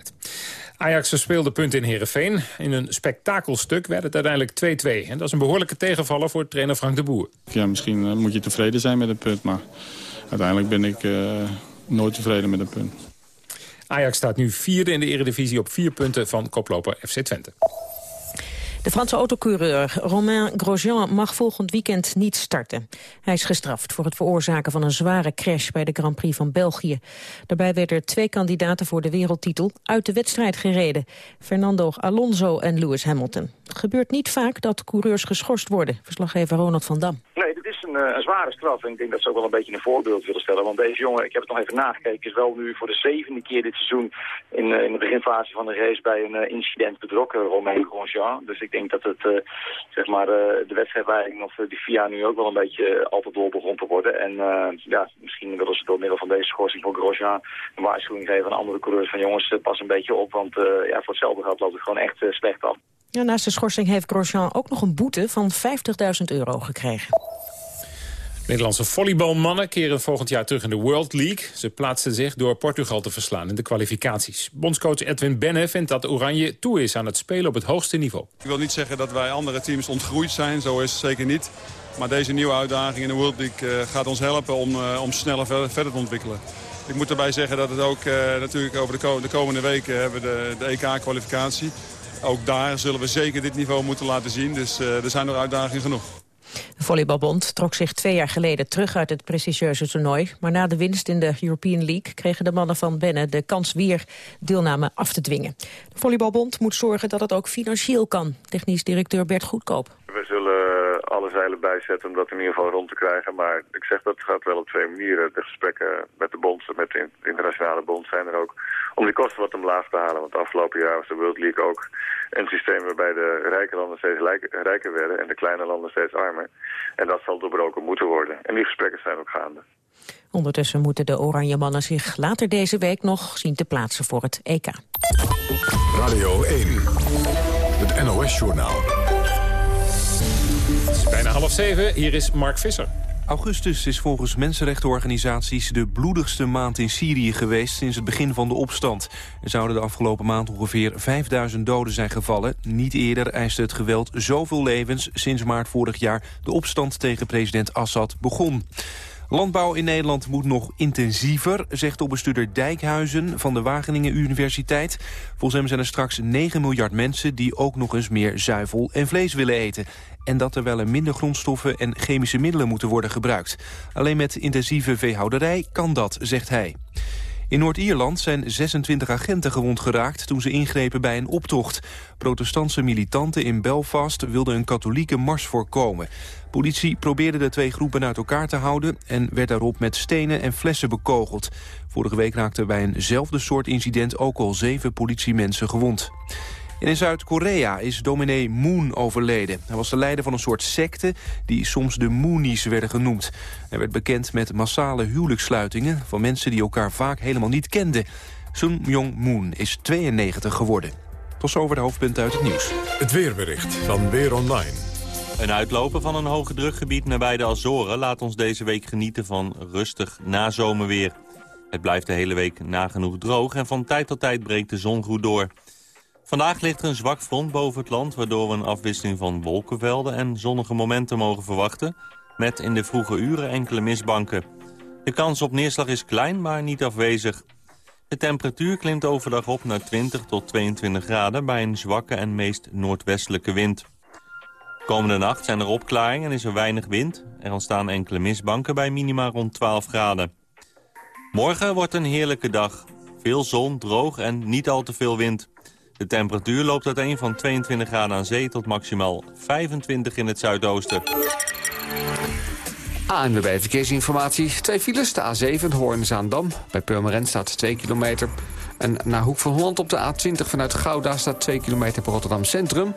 Ajax verspeelde punten in Heerenveen. In een spektakelstuk werd het uiteindelijk 2-2. En dat is een behoorlijke tegenvaller voor trainer Frank de Boer. Ja, misschien uh, moet je tevreden zijn met een punt. Maar uiteindelijk ben ik uh, nooit tevreden met een punt. Ajax staat nu vierde in de eredivisie op vier punten van koploper FC Twente. De Franse autocoureur Romain Grosjean mag volgend weekend niet starten. Hij is gestraft voor het veroorzaken van een zware crash bij de Grand Prix van België. Daarbij werden twee kandidaten voor de wereldtitel uit de wedstrijd gereden. Fernando Alonso en Lewis Hamilton. Het gebeurt niet vaak dat coureurs geschorst worden. Verslaggever Ronald van Dam. Nee, is een, een, zware straf. En ik denk dat ze ook wel een beetje een voorbeeld willen stellen. Want deze jongen, ik heb het nog even nagekeken, is wel nu voor de zevende keer dit seizoen in, uh, in de beginfase van de race bij een uh, incident betrokken, Romain Grosjean. Dus ik denk dat het, zeg maar, de wedstrijdleiding of de FIA nu ook wel een beetje altijd door begon te worden. En ja, misschien willen ze door middel van deze schorsing voor Grosjean een waarschuwing geven aan andere coureurs van jongens, pas een beetje op. Want ja, voor hetzelfde geld loopt het gewoon echt slecht af. Ja, naast de schorsing heeft Grosjean ook nog een boete van 50.000 euro gekregen. Nederlandse volleybalmannen keren volgend jaar terug in de World League. Ze plaatsten zich door Portugal te verslaan in de kwalificaties. Bondscoach Edwin Benne vindt dat Oranje toe is aan het spelen op het hoogste niveau. Ik wil niet zeggen dat wij andere teams ontgroeid zijn, zo is het zeker niet. Maar deze nieuwe uitdaging in de World League uh, gaat ons helpen om, uh, om sneller verder, te ontwikkelen. Ik moet erbij zeggen dat het ook uh, natuurlijk over de, ko de, komende weken hebben de, EK-kwalificatie. Ook daar zullen we zeker dit niveau moeten laten zien. Dus er zijn nog uitdagingen genoeg. De Volleybalbond trok zich twee jaar geleden terug uit het prestigieuze toernooi. Maar na de winst in de European League kregen de mannen van Benne de kans weer deelname af te dwingen. De Volleybalbond moet zorgen dat het ook financieel kan. Technisch directeur Bert Goedkoop. Alle zeilen bijzetten om dat in ieder geval rond te krijgen. Maar ik zeg dat gaat wel op twee manieren. De gesprekken met de bond, met de internationale bond zijn er ook om die kosten wat omlaag te halen. Want afgelopen jaar was de World League ook een systeem waarbij de rijke landen steeds rijker werden en de kleine landen steeds armer. En dat zal doorbroken moeten worden. En die gesprekken zijn ook gaande. Ondertussen moeten de Oranje Mannen zich later deze week nog zien te plaatsen voor het EK. Radio 1, het NOS-journaal. Bijna half zeven, hier is Mark Visser. Augustus is volgens mensenrechtenorganisaties de bloedigste maand in Syrië geweest sinds het begin van de opstand. Er zouden de afgelopen maand ongeveer 5000 doden zijn gevallen. Niet eerder eiste het geweld zoveel levens sinds maart vorig jaar de opstand tegen president Assad begon. Landbouw in Nederland moet nog intensiever, zegt topbestuurder Dijkhuizen van de Wageningen Universiteit. Volgens hem zijn er straks 9 miljard mensen die ook nog eens meer zuivel en vlees willen eten. En dat er wel er minder grondstoffen en chemische middelen moeten worden gebruikt. Alleen met intensieve veehouderij kan dat, zegt hij. In Noord-Ierland zijn 26 agenten gewond geraakt toen ze ingrepen bij een optocht. Protestantse militanten in Belfast wilden een katholieke mars voorkomen. Politie probeerde de twee groepen uit elkaar te houden... en werd daarop met stenen en flessen bekogeld. Vorige week raakten bij eenzelfde soort incident ook al zeven politiemensen gewond. En in Zuid-Korea is dominee Moon overleden. Hij was de leider van een soort secte die soms de Moonies werden genoemd. Hij werd bekend met massale huwelijkssluitingen... van mensen die elkaar vaak helemaal niet kenden. Sun Myung Moon is 92 geworden. Tot zover de hoofdpunten uit het nieuws. Het weerbericht van Weer Online. Een uitlopen van een hoge drukgebied nabij de Azoren laat ons deze week genieten van rustig nazomerweer. Het blijft de hele week nagenoeg droog en van tijd tot tijd breekt de zon goed door. Vandaag ligt er een zwak front boven het land... waardoor we een afwisseling van wolkenvelden en zonnige momenten mogen verwachten... met in de vroege uren enkele mistbanken. De kans op neerslag is klein, maar niet afwezig. De temperatuur klimt overdag op naar 20 tot 22 graden... bij een zwakke en meest noordwestelijke wind. Komende nacht zijn er opklaringen en is er weinig wind. Er ontstaan enkele mistbanken bij minima rond 12 graden. Morgen wordt een heerlijke dag. Veel zon, droog en niet al te veel wind. De temperatuur loopt uiteen van 22 graden aan zee tot maximaal 25 in het zuidoosten. ANWB Verkeersinformatie. Twee files, de A7 Hoorn-Zaandam. Bij Purmerend staat 2 kilometer. En naar Hoek van Holland op de A20 vanuit Gouda staat 2 kilometer per Rotterdam Centrum.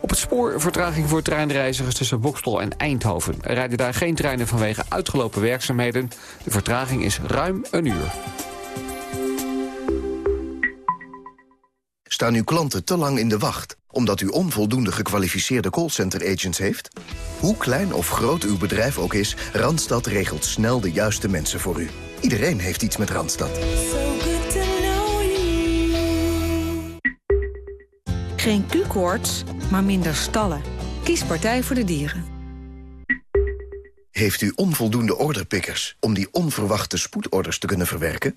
Op het spoor vertraging voor treinreizigers tussen Bokstel en Eindhoven. Er rijden daar geen treinen vanwege uitgelopen werkzaamheden. De vertraging is ruim een uur. Staan uw klanten te lang in de wacht omdat u onvoldoende gekwalificeerde callcenter-agents heeft? Hoe klein of groot uw bedrijf ook is, Randstad regelt snel de juiste mensen voor u. Iedereen heeft iets met Randstad. Geen Q-koorts, maar minder stallen. Kies Partij voor de Dieren. Heeft u onvoldoende orderpickers om die onverwachte spoedorders te kunnen verwerken?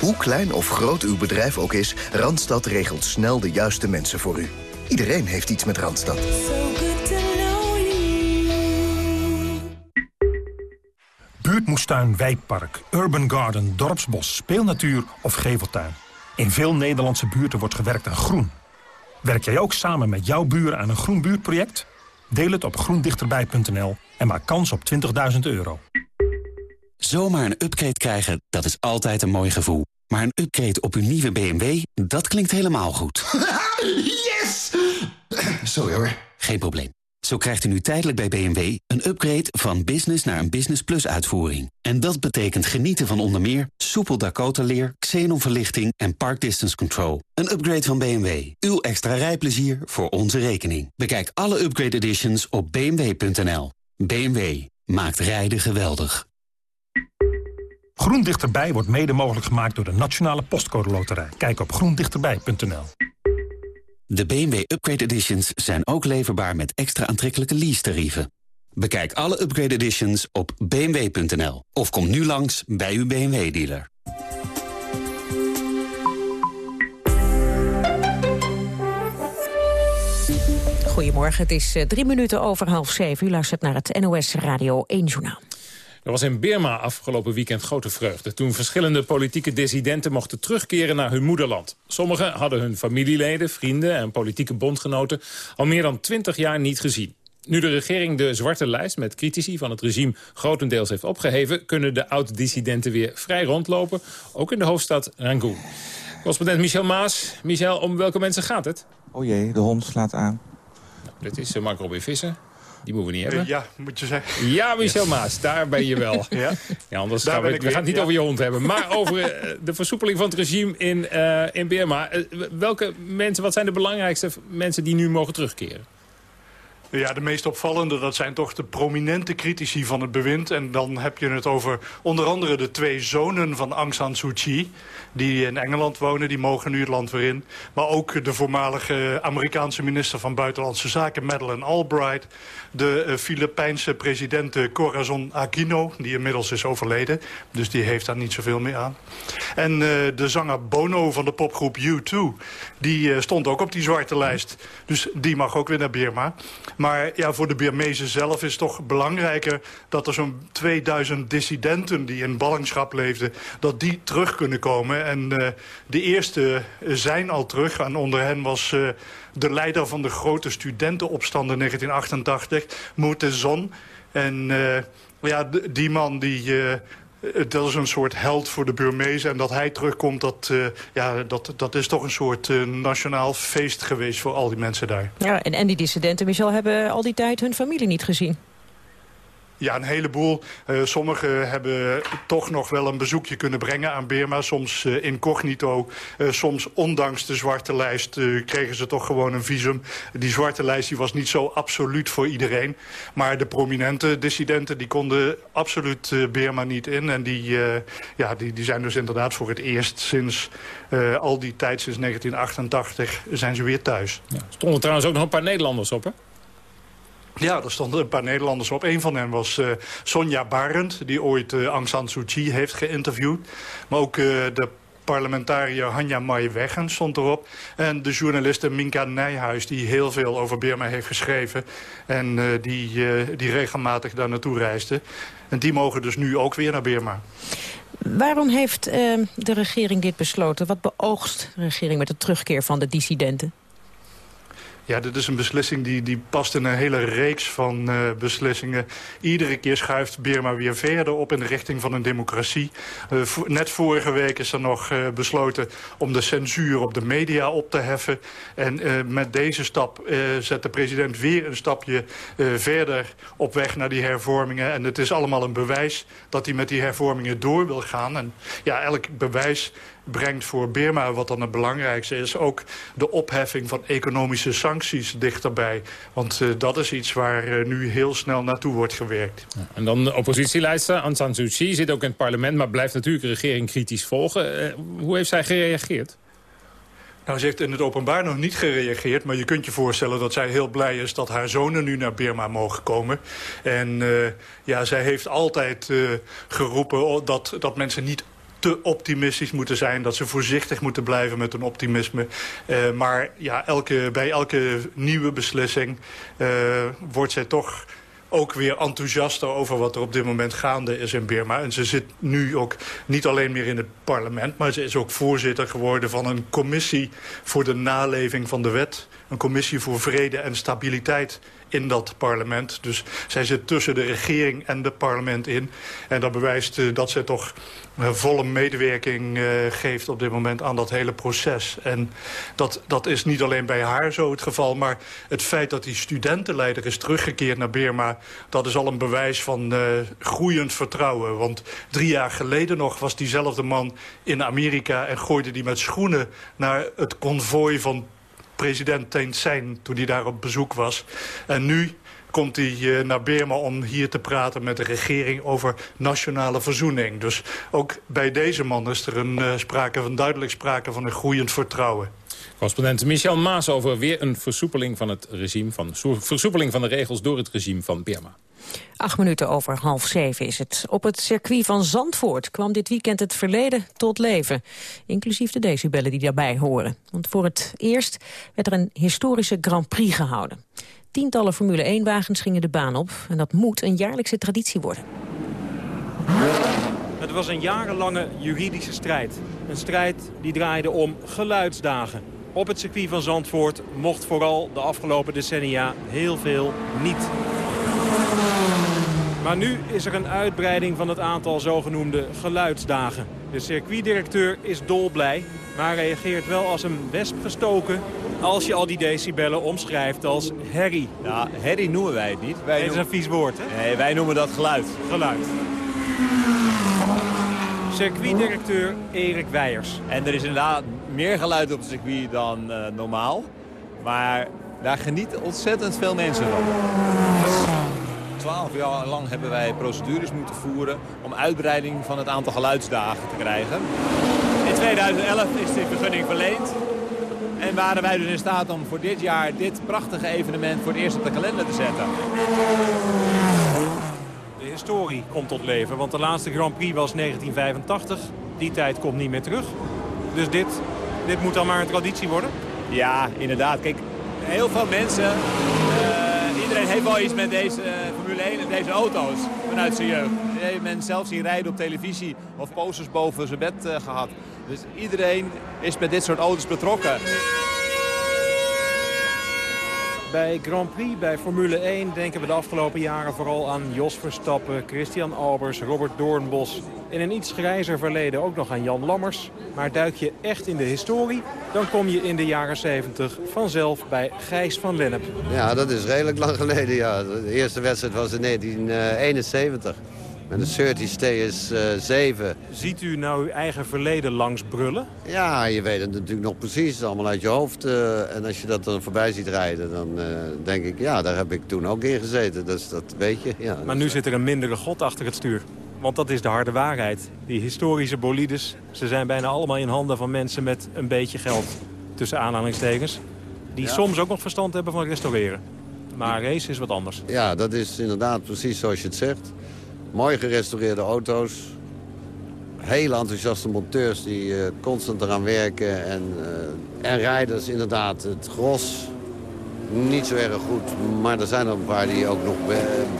Hoe klein of groot uw bedrijf ook is, Randstad regelt snel de juiste mensen voor u. Iedereen heeft iets met Randstad. Buurtmoestuin, wijkpark, urban garden, dorpsbos, speelnatuur of geveltuin. In veel Nederlandse buurten wordt gewerkt aan groen. Werk jij ook samen met jouw buren aan een groen buurtproject? Deel het op groendichterbij.nl en maak kans op 20.000 euro. Zomaar een upgrade krijgen, dat is altijd een mooi gevoel. Maar een upgrade op uw nieuwe BMW, dat klinkt helemaal goed. Yes! Sorry hoor. Geen probleem. Zo krijgt u nu tijdelijk bij BMW een upgrade van business naar een Business Plus uitvoering. En dat betekent genieten van onder meer soepel Dakota-leer, xenonverlichting en park distance control. Een upgrade van BMW. Uw extra rijplezier voor onze rekening. Bekijk alle upgrade editions op bmw.nl. BMW maakt rijden geweldig. Groen Dichterbij wordt mede mogelijk gemaakt door de Nationale Postcode Loterij. Kijk op groendichterbij.nl. De BMW Upgrade Editions zijn ook leverbaar met extra aantrekkelijke lease-tarieven. Bekijk alle Upgrade Editions op bmw.nl of kom nu langs bij uw BMW-dealer. Goedemorgen, het is eh, drie minuten over half zeven. U luistert naar het NOS Radio 1 Journaal. Er was in Birma afgelopen weekend grote vreugde... toen verschillende politieke dissidenten mochten terugkeren naar hun moederland. Sommigen hadden hun familieleden, vrienden en politieke bondgenoten... al meer dan twintig jaar niet gezien. Nu de regering de zwarte lijst met critici van het regime grotendeels heeft opgeheven... kunnen de oud-dissidenten weer vrij rondlopen, ook in de hoofdstad Rangoon. Correspondent Michel Maas. Michel, om welke mensen gaat het? Oh jee, de hond slaat aan. Dit is uh, Mark Robin Visser. Die moeten we niet hebben. Ja, moet je zeggen. Ja, Michel Maas, daar ben je wel. Ja, ja anders Daar gaan we, ben ik we gaan het niet over je hond hebben. Maar over eh, de versoepeling van het regime in, eh in Burma. Eh, welke mensen, wat zijn de belangrijkste mensen die nu mogen terugkeren? Ja, de meest opvallende, dat zijn toch de prominente critici van het bewind. En dan heb je het over onder andere de twee zonen van Aung San Suu Kyi... die in Engeland wonen, die mogen nu het land weer in. Maar ook de voormalige Amerikaanse minister van Buitenlandse Zaken... Madeleine Albright, de eh, Filipijnse president eh, Corazon Aquino... die inmiddels is overleden, dus die heeft daar niet zoveel meer aan. En eh, de zanger Bono van de popgroep U2, die stond ook op die zwarte lijst. Dus die mag ook weer naar Birma. Maar ja, voor de Birmezen zelf is het toch belangrijker... dat er zo'n 2000 dissidenten die in ballingschap leefden... dat die terug kunnen komen. En uh, de eerste zijn al terug. En onder hen was uh, de leider van de grote studentenopstand in 1988, Moutezon. En uh, ja, die man die eh, dat is een soort held voor de Burmezen. En dat hij terugkomt, dat, uh, ja, dat, dat is toch een soort uh, nationaal feest geweest voor al die mensen daar. Ja, en, en die dissidenten, Michel, hebben al die tijd hun familie niet gezien. Ja, een heleboel. Uh, sommigen hebben toch nog wel een bezoekje kunnen brengen aan Burma. Soms uh, incognito, uh, soms ondanks de zwarte lijst kregen ze toch gewoon een visum. Die zwarte lijst die was niet zo absoluut voor iedereen. Maar de prominente dissidenten die konden absoluut Burma niet in. En die, ja, die, die zijn dus inderdaad voor het eerst sinds al die tijd, sinds 1988, zijn ze weer thuis. Ja, stonden trouwens ook nog een paar Nederlanders op, hè? Ja, er stonden een paar Nederlanders op. Een van hen was uh, Sonja Barend, die ooit uh, Aung San Suu Kyi heeft geïnterviewd. Maar ook uh, de parlementariër Hanja Mai-Weggen stond erop. En de journaliste Minka Nijhuis, die heel veel over Burma heeft geschreven. En die, die regelmatig daar naartoe reisde. En die mogen dus nu ook weer naar Burma. Waarom heeft de regering dit besloten? Wat beoogst de regering met de terugkeer van de dissidenten? Ja, dit is een beslissing die, die past in een hele reeks van uh, beslissingen. Iedere keer schuift Birma weer verder op in de richting van een democratie. Uh, net vorige week is er nog uh, besloten om de censuur op de media op te heffen. En met deze stap zet de president weer een stapje verder op weg naar die hervormingen. En het is allemaal een bewijs dat hij met die hervormingen door wil gaan. En ja, elk bewijs brengt voor Burma, wat dan het belangrijkste is... ook de opheffing van economische sancties dichterbij. Want uh, dat is iets waar uh, nu heel snel naartoe wordt gewerkt. Ja, en dan de oppositieleider Aung San Suu Kyi zit ook in het parlement... maar blijft natuurlijk de regering kritisch volgen. Uh, hoe heeft zij gereageerd? Nou, ze heeft in het openbaar nog niet gereageerd... maar je kunt je voorstellen dat zij heel blij is... dat haar zonen nu naar Burma mogen komen. En uh, ja, zij heeft altijd uh, geroepen dat, dat mensen niet te optimistisch moeten zijn. Dat ze voorzichtig moeten blijven met hun optimisme. Uh, maar ja, elke, bij elke nieuwe beslissing uh, wordt zij toch ook weer enthousiaster over wat er op dit moment gaande is in Burma. En ze zit nu ook niet alleen meer in het parlement... maar ze is ook voorzitter geworden van een commissie voor de naleving van de wet. Een commissie voor vrede en stabiliteit in dat parlement. Dus zij zit tussen de regering en het parlement in. En dat bewijst uh, dat zij toch uh, volle medewerking uh, geeft op dit moment aan dat hele proces. En dat, dat is niet alleen bij haar zo het geval... maar het feit dat die studentenleider is teruggekeerd naar Burma... dat is al een bewijs van groeiend vertrouwen. Want drie jaar geleden nog was diezelfde man in Amerika... en gooide die met schoenen naar het konvooi van president Thein Sein toen hij daar op bezoek was. En nu komt hij uh, naar Burma om hier te praten met de regering over nationale verzoening. Dus ook bij deze man is er een, uh, sprake van, duidelijk sprake van een groeiend vertrouwen. Correspondent Michel Maas over weer een versoepeling van het regime van, versoepeling van de regels door het regime van Burma. Acht minuten over half zeven is het. Op het circuit van Zandvoort kwam dit weekend het verleden tot leven. Inclusief de decibellen die daarbij horen. Want voor het eerst werd er een historische Grand Prix gehouden. Tientallen Formule 1-wagens gingen de baan op. En dat moet een jaarlijkse traditie worden. Het was een jarenlange juridische strijd. Een strijd die draaide om geluidsdagen. Op het circuit van Zandvoort mocht vooral de afgelopen decennia heel veel niet. Maar nu is er een uitbreiding van het aantal zogenoemde geluidsdagen. De circuitdirecteur is dolblij, maar reageert wel als een wesp gestoken... als je al die decibellen omschrijft als herrie. Ja, herrie noemen wij het niet. Wij dat is een vies woord, hè? Nee, wij noemen dat geluid. Geluid. Circuitdirecteur Erik Weijers. En er is inderdaad meer geluid op het circuit dan uh, normaal. Maar daar genieten ontzettend veel mensen van. Twaalf jaar lang hebben wij procedures moeten voeren om uitbreiding van het aantal geluidsdagen te krijgen. In 2011 is die vergunning verleend. En waren wij dus in staat om voor dit jaar dit prachtige evenement voor het eerst op de kalender te zetten. Historie komt tot leven, want de laatste Grand Prix was 1985. Die tijd komt niet meer terug. Dus dit, dit moet dan maar een traditie worden? Ja, inderdaad. Kijk, heel veel mensen in iedereen heeft wel iets met deze uh, Formule 1 en deze auto's vanuit zijn jeugd. Die heeft men zelf zien rijden op televisie of posters boven zijn bed uh, gehad. Dus iedereen is met dit soort auto's betrokken. Bij Grand Prix, bij Formule 1 denken we de afgelopen jaren vooral aan Jos Verstappen, Christian Albers, Robert Doornbos. In een iets grijzer verleden ook nog aan Jan Lammers. Maar duik je echt in de historie, dan kom je in de jaren 70 vanzelf bij Gijs van Lennep. Ja, dat is redelijk lang geleden, ja. De eerste wedstrijd was in 1971. Met een Surtees TS7. Ziet u nou uw eigen verleden langs brullen? Ja, je weet het natuurlijk nog precies. Allemaal uit je hoofd. Uh, en als je dat dan voorbij ziet rijden, dan uh, denk ik... ja, daar heb ik toen ook in gezeten. Dus dat weet je. Ja, maar nu zit er een mindere god achter het stuur. Want dat is de harde waarheid. Die historische bolides, ze zijn bijna allemaal in handen van mensen met een beetje geld. Tussen aanhalingstekens. Die ja. soms ook nog verstand hebben van restaureren. Maar race is wat anders. Ja, dat is inderdaad precies zoals je het zegt. Mooi gerestaureerde auto's. Hele enthousiaste monteurs die uh, constant eraan werken. En, uh, en rijders inderdaad, het gros niet zo erg goed. Maar er zijn er een paar die ook nog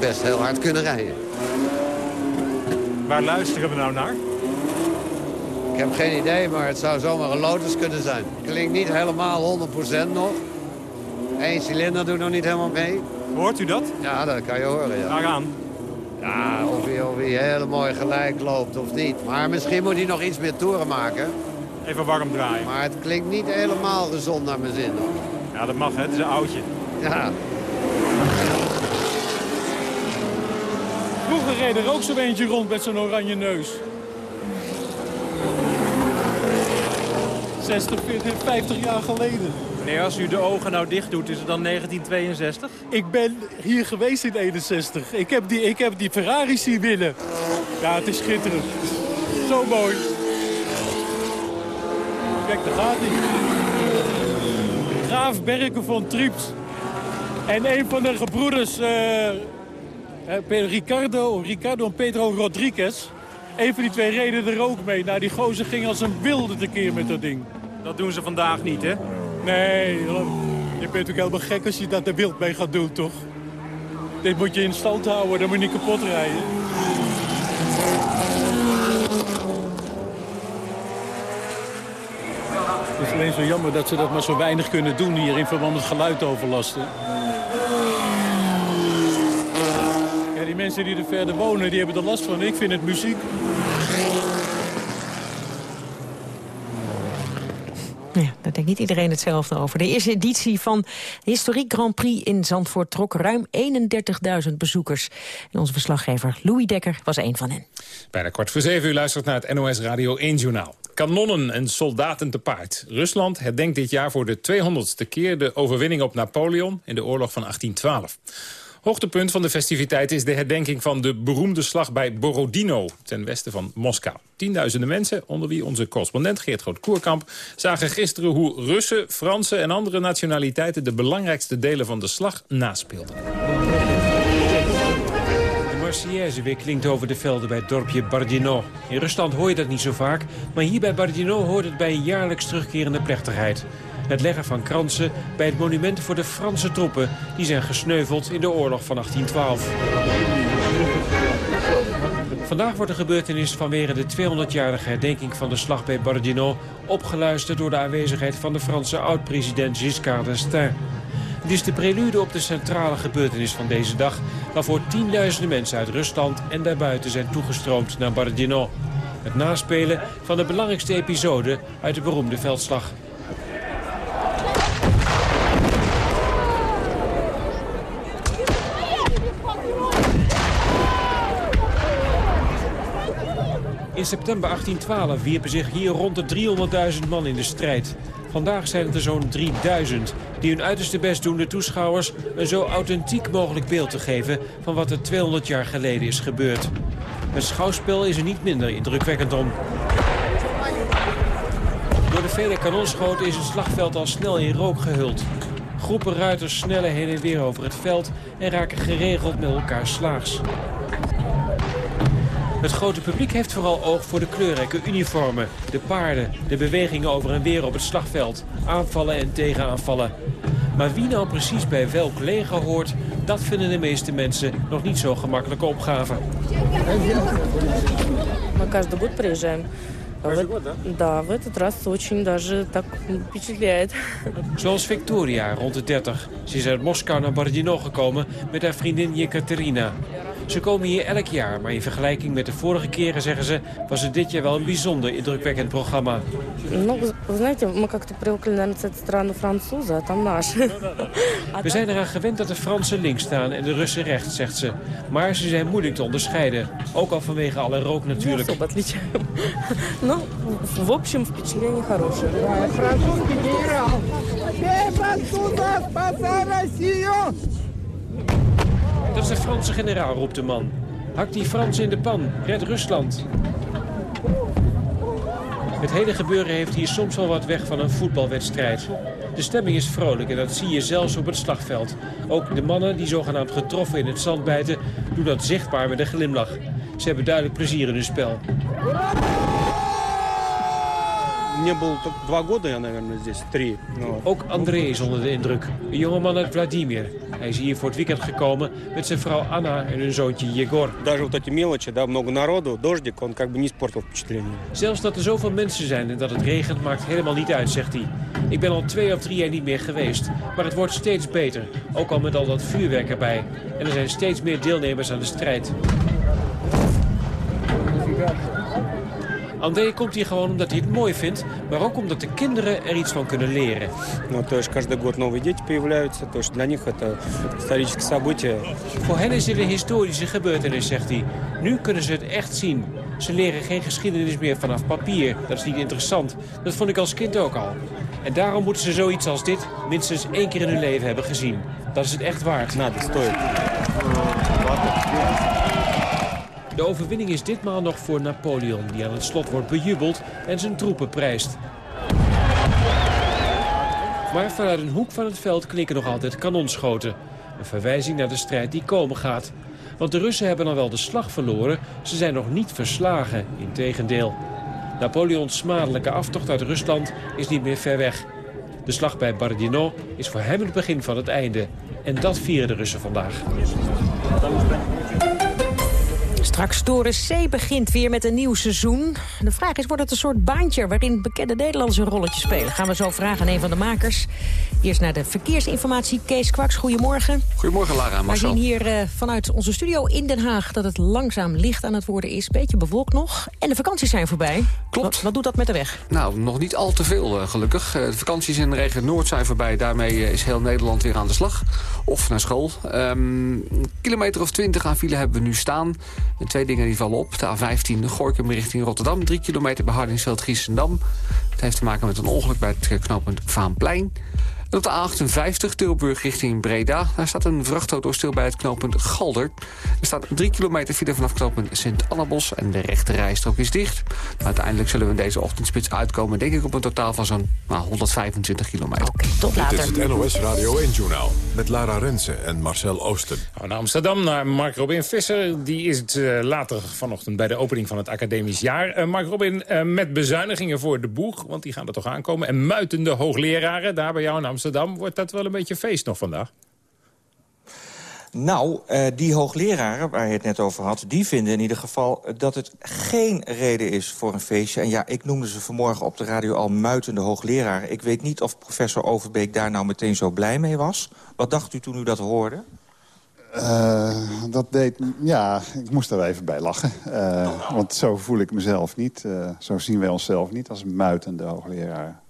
best heel hard kunnen rijden. Waar luisteren we nou naar? Ik heb geen idee, maar het zou zomaar een Lotus kunnen zijn. Klinkt niet helemaal 100% nog. Eén cilinder doet nog niet helemaal mee. Hoort u dat? Ja, dat kan je horen, ja. Waaraan? Ja, of hij, of hij heel mooi gelijk loopt of niet. Maar misschien moet hij nog iets meer toeren maken. Even warm draaien. Maar het klinkt niet helemaal gezond naar mijn zin. Ja, dat mag, hè. Het is een oudje. Ja. Vroeger reed er ook zo'n eentje rond met zo'n oranje neus. 60, 40, 50 jaar geleden. Nee, als u de ogen nou dicht doet, is het dan 1962? Ik ben hier geweest in 61. Ik heb die, ik heb die Ferraris zien winnen. Ja, het is schitterend. Zo mooi. Kijk, daar gaat hij. Graaf Berken van Trieps. En een van de gebroeders, uh, Ricardo, Ricardo en Pedro Rodriguez. Een van die twee reden er ook mee. Nou, die gozer ging als een wilde tekeer met dat ding. Dat doen ze vandaag niet, hè? Nee, je bent ook helemaal gek als je dat er wild mee gaat doen, toch? Dit moet je in stand houden, dan moet je niet kapot rijden. Het is alleen zo jammer dat ze dat maar zo weinig kunnen doen hier in verband met geluidoverlasten. Ja, die mensen die er verder wonen, die hebben er last van. Ik vind het muziek. Ja, daar denkt niet iedereen hetzelfde over. De eerste editie van Historiek Grand Prix in Zandvoort trok ruim 31.000 bezoekers. En onze verslaggever Louis Dekker was een van hen. Bijna kwart voor zeven u luistert naar het NOS Radio 1 Journaal. Kanonnen en soldaten te paard. Rusland herdenkt dit jaar voor de 200ste keer de overwinning op Napoleon in de oorlog van 1812. Hoogtepunt van de festiviteit is de herdenking van de beroemde slag bij Borodino, ten westen van Moskou. Tienduizenden mensen, onder wie onze correspondent Geert Groot-Koerkamp, zagen gisteren hoe Russen, Fransen en andere nationaliteiten de belangrijkste delen van de slag naspeelden. De Marseillaise weer klinkt over de velden bij het dorpje Bardino. In Rusland hoor je dat niet zo vaak, maar hier bij Bardino hoort het bij een jaarlijks terugkerende plechtigheid het leggen van kransen bij het monument voor de Franse troepen... die zijn gesneuveld in de oorlog van 1812. Vandaag wordt de gebeurtenis vanwege de 200-jarige herdenking van de slag bij Bardino... opgeluisterd door de aanwezigheid van de Franse oud-president Giscard d'Estaing. Het is de prelude op de centrale gebeurtenis van deze dag... waarvoor tienduizenden mensen uit Rusland en daarbuiten zijn toegestroomd naar Bardino. Het naspelen van de belangrijkste episode uit de beroemde veldslag. In september 1812 wierpen zich hier rond de 300.000 man in de strijd. Vandaag zijn het er zo'n 3000 die hun uiterste best doen de toeschouwers een zo authentiek mogelijk beeld te geven van wat er 200 jaar geleden is gebeurd. Het schouwspel is er niet minder indrukwekkend om. Door de vele kanonschoten is het slagveld al snel in rook gehuld. Groepen ruiters snellen heen en weer over het veld en raken geregeld met elkaar slaags. Het grote publiek heeft vooral oog voor de kleurrijke uniformen, de paarden, de bewegingen over en weer op het slagveld, aanvallen en tegenaanvallen. Maar wie nou precies bij welk leger hoort, dat vinden de meeste mensen nog niet zo gemakkelijke opgave. Мы каждый год приезжаем. Каждый год, да? Да, в этот раз очень даже так впечатляет. Zoals Victoria, rond de 30. Ze is uit Moskou naar Bardino gekomen met haar vriendin Jekaterina. Ze komen hier elk jaar, maar in vergelijking met de vorige keren, zeggen ze... was het dit jaar wel een bijzonder indrukwekkend programma. Ну, вы знаете, мы как-то привыкли, наверное, с этой стороны французы, а там наши. We zijn eraan gewend dat de Fransen links staan en de Russen rechts, zegt ze. Maar ze zijn moeilijk te onderscheiden. Ook al vanwege alle rook natuurlijk. особо отличаем. Но, в общем, впечатление хорошее. Французский генерал! Бей француза, спасай Россию! dat is de Franse generaal, roept de man. Hak die Fransen in de pan. Red Rusland. Het hele gebeuren heeft hier soms wel wat weg van een voetbalwedstrijd. De stemming is vrolijk en dat zie je zelfs op het slagveld. Ook de mannen die zogenaamd getroffen in het zand bijten... doen dat zichtbaar met een glimlach. Ze hebben duidelijk plezier in hun spel. Мне было только два года, я, наверное, здесь, три. Ну, Ook André is onder de indruk. Een jongeman uit Vladimir. Hij is hier voor het weekend gekomen met zijn vrouw Anna en hun zoontje Jegor. Даже вот эти мелочи, да, много народу, дождик, он как бы не испортил впечатление. Zelfs dat er zoveel mensen zijn en dat het regent maakt helemaal niet uit, zegt hij. Ik ben al twee of drie jaar niet meer geweest. Maar het wordt steeds beter. Ook al met al dat vuurwerk erbij. En er zijn steeds meer deelnemers aan de strijd. André komt hier gewoon omdat hij het mooi vindt, maar ook omdat de kinderen er iets van kunnen leren. Ну, то есть каждый год новые дети появляются, то есть для них это историческое событие. Voor hen is dit een historische gebeurtenis, zegt hij. Nu kunnen ze het echt zien. Ze leren geen geschiedenis meer vanaf papier. Dat is niet interessant. Dat vond ik als kind ook al. En daarom moeten ze zoiets als dit minstens één keer in hun leven hebben gezien. Dat is het echt waard. Надо, стоит. De overwinning is ditmaal nog voor Napoleon, die aan het slot wordt bejubeld en zijn troepen prijst. Maar vanuit een hoek van het veld klinken nog altijd kanonschoten. Een verwijzing naar de strijd die komen gaat. Want de Russen hebben dan wel de slag verloren, ze zijn nog niet verslagen, integendeel. Napoleons smadelijke aftocht uit Rusland is niet meer ver weg. De slag bij Bardino is voor hem het begin van het einde. En dat vieren de Russen vandaag. Straks Doris C. begint weer met een nieuw seizoen. De vraag is, wordt het een soort baantje waarin bekende Nederlanders een rolletje spelen? Gaan we zo vragen aan een van de makers. Eerst naar de verkeersinformatie. Kees Kwaks, goedemorgen. Goedemorgen Lara We zien hier eh, vanuit onze studio in Den Haag dat het langzaam licht aan het worden is. Beetje bewolkt nog. En de vakanties zijn voorbij. Klopt. Wat, wat doet dat met de weg? Nou, nog niet al te veel, eh, gelukkig. Eh, de vakanties in de regio Noord zijn voorbij. Daarmee is heel Nederland weer aan de slag. Of naar school. Ehm, een kilometer of twintig aan file hebben we nu staan. Twee dingen die vallen op. De A15 Gorkum richting Rotterdam. Drie kilometer bij Hardingsveld-Giessendam. Het heeft te maken met een ongeluk bij het eh, knooppunt Vaanplein. En op de A58 Tilburg richting Breda. Daar staat een vrachtauto stil bij het knooppunt Galder. Er staat 3 kilometer file vanaf knooppunt Sint-Annabos... en de rechte rijstrook is dicht. Maar uiteindelijk zullen we in deze ochtendspits uitkomen... denk ik op een totaal van zo'n nou, 125 kilometer. tot Dit is het NOS Radio 1-journaal met Lara Rensen en Marcel Oosten. Nou, naar Amsterdam, naar Mark Robin Visser. Die is het eh, later vanochtend bij de opening van het academisch jaar. Eh, Mark Robin, eh, met bezuinigingen voor de boeg, want die gaan er toch aankomen. En muitende hoogleraren, daar bij jou in Amsterdam. Wordt dat wel een beetje feest nog vandaag? Nou, eh, die hoogleraren waar je het net over had... die vinden in ieder geval dat het geen reden is voor een feestje. En ja, ik noemde ze vanmorgen op de radio al muitende hoogleraren. Ik weet niet of professor Overbeek daar nou meteen zo blij mee was. Wat dacht u toen u dat hoorde? Eh, dat deed, ja, ik moest er even bij lachen. Eh, want zo voel ik mezelf niet. Eh, zo zien wij onszelf niet als muitende hoogleraar.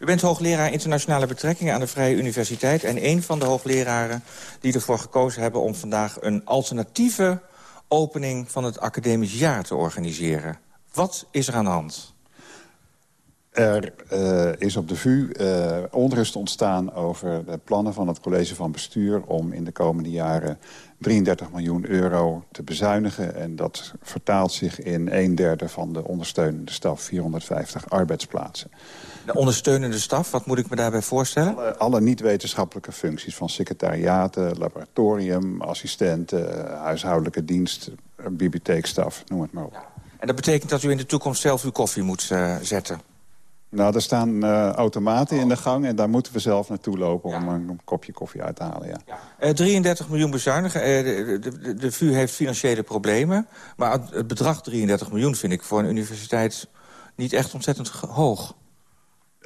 U bent hoogleraar internationale betrekkingen aan de Vrije Universiteit... en een van de hoogleraren die ervoor gekozen hebben... om vandaag een alternatieve opening van het academisch jaar te organiseren. Wat is er aan de hand? Er eh, is op de VU eh, onrust ontstaan over de plannen van het college van bestuur... om in de komende jaren 33 miljoen euro te bezuinigen. En dat vertaalt zich in een derde van de ondersteunende staf, 450 arbeidsplaatsen. De ondersteunende staf, wat moet ik me daarbij voorstellen? Alle, alle niet-wetenschappelijke functies van secretariaten, laboratorium, assistenten... huishoudelijke dienst, bibliotheekstaf, noem het maar op. En dat betekent dat u in de toekomst zelf uw koffie moet eh, zetten? Nou, er staan uh, automaten in de gang en daar moeten we zelf naartoe lopen... om een kopje koffie uit te halen, ja. Uh, 33 miljoen bezuinigen. Uh, de, de, de, VU heeft financiële problemen. Maar het bedrag 33 miljoen vind ik voor een universiteit niet echt ontzettend hoog.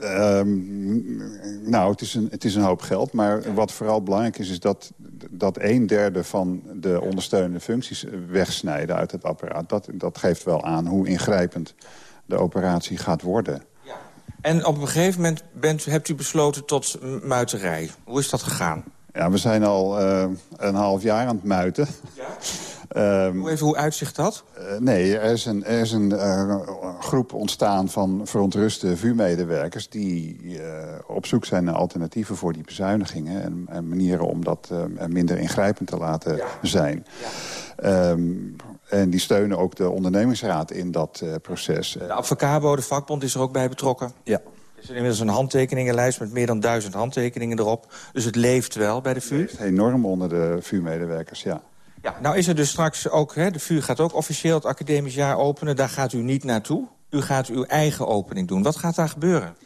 Um, nou, het is, een, het is een hoop geld. Maar wat vooral belangrijk is, is dat, dat een derde van de ondersteunende functies wegsnijden uit het apparaat. Dat, dat geeft wel aan hoe ingrijpend de operatie gaat worden. En op een gegeven moment bent, hebt u besloten tot muiterij. Hoe is dat gegaan? Ja, we zijn al uh, een half jaar aan het muiten. Ja? Um, hoe, even, hoe uitzicht dat? Uh, nee, er is een, er is een uh, groep ontstaan van verontruste VU-medewerkers... die op zoek zijn naar alternatieven voor die bezuinigingen... en, en manieren om dat minder ingrijpend te laten ja. zijn. Ja. Um, en die steunen ook de ondernemingsraad in dat proces. De Advocabo, de vakbond, is er ook bij betrokken? Ja. Er is inmiddels een handtekeningenlijst met meer dan duizend handtekeningen erop. Dus het leeft wel bij de VU? Het leeft enorm onder de VU-medewerkers, ja. Ja, nou is er dus straks ook, hè, de VU gaat ook officieel het academisch jaar openen. Daar gaat u niet naartoe. U gaat uw eigen opening doen. Wat gaat daar gebeuren?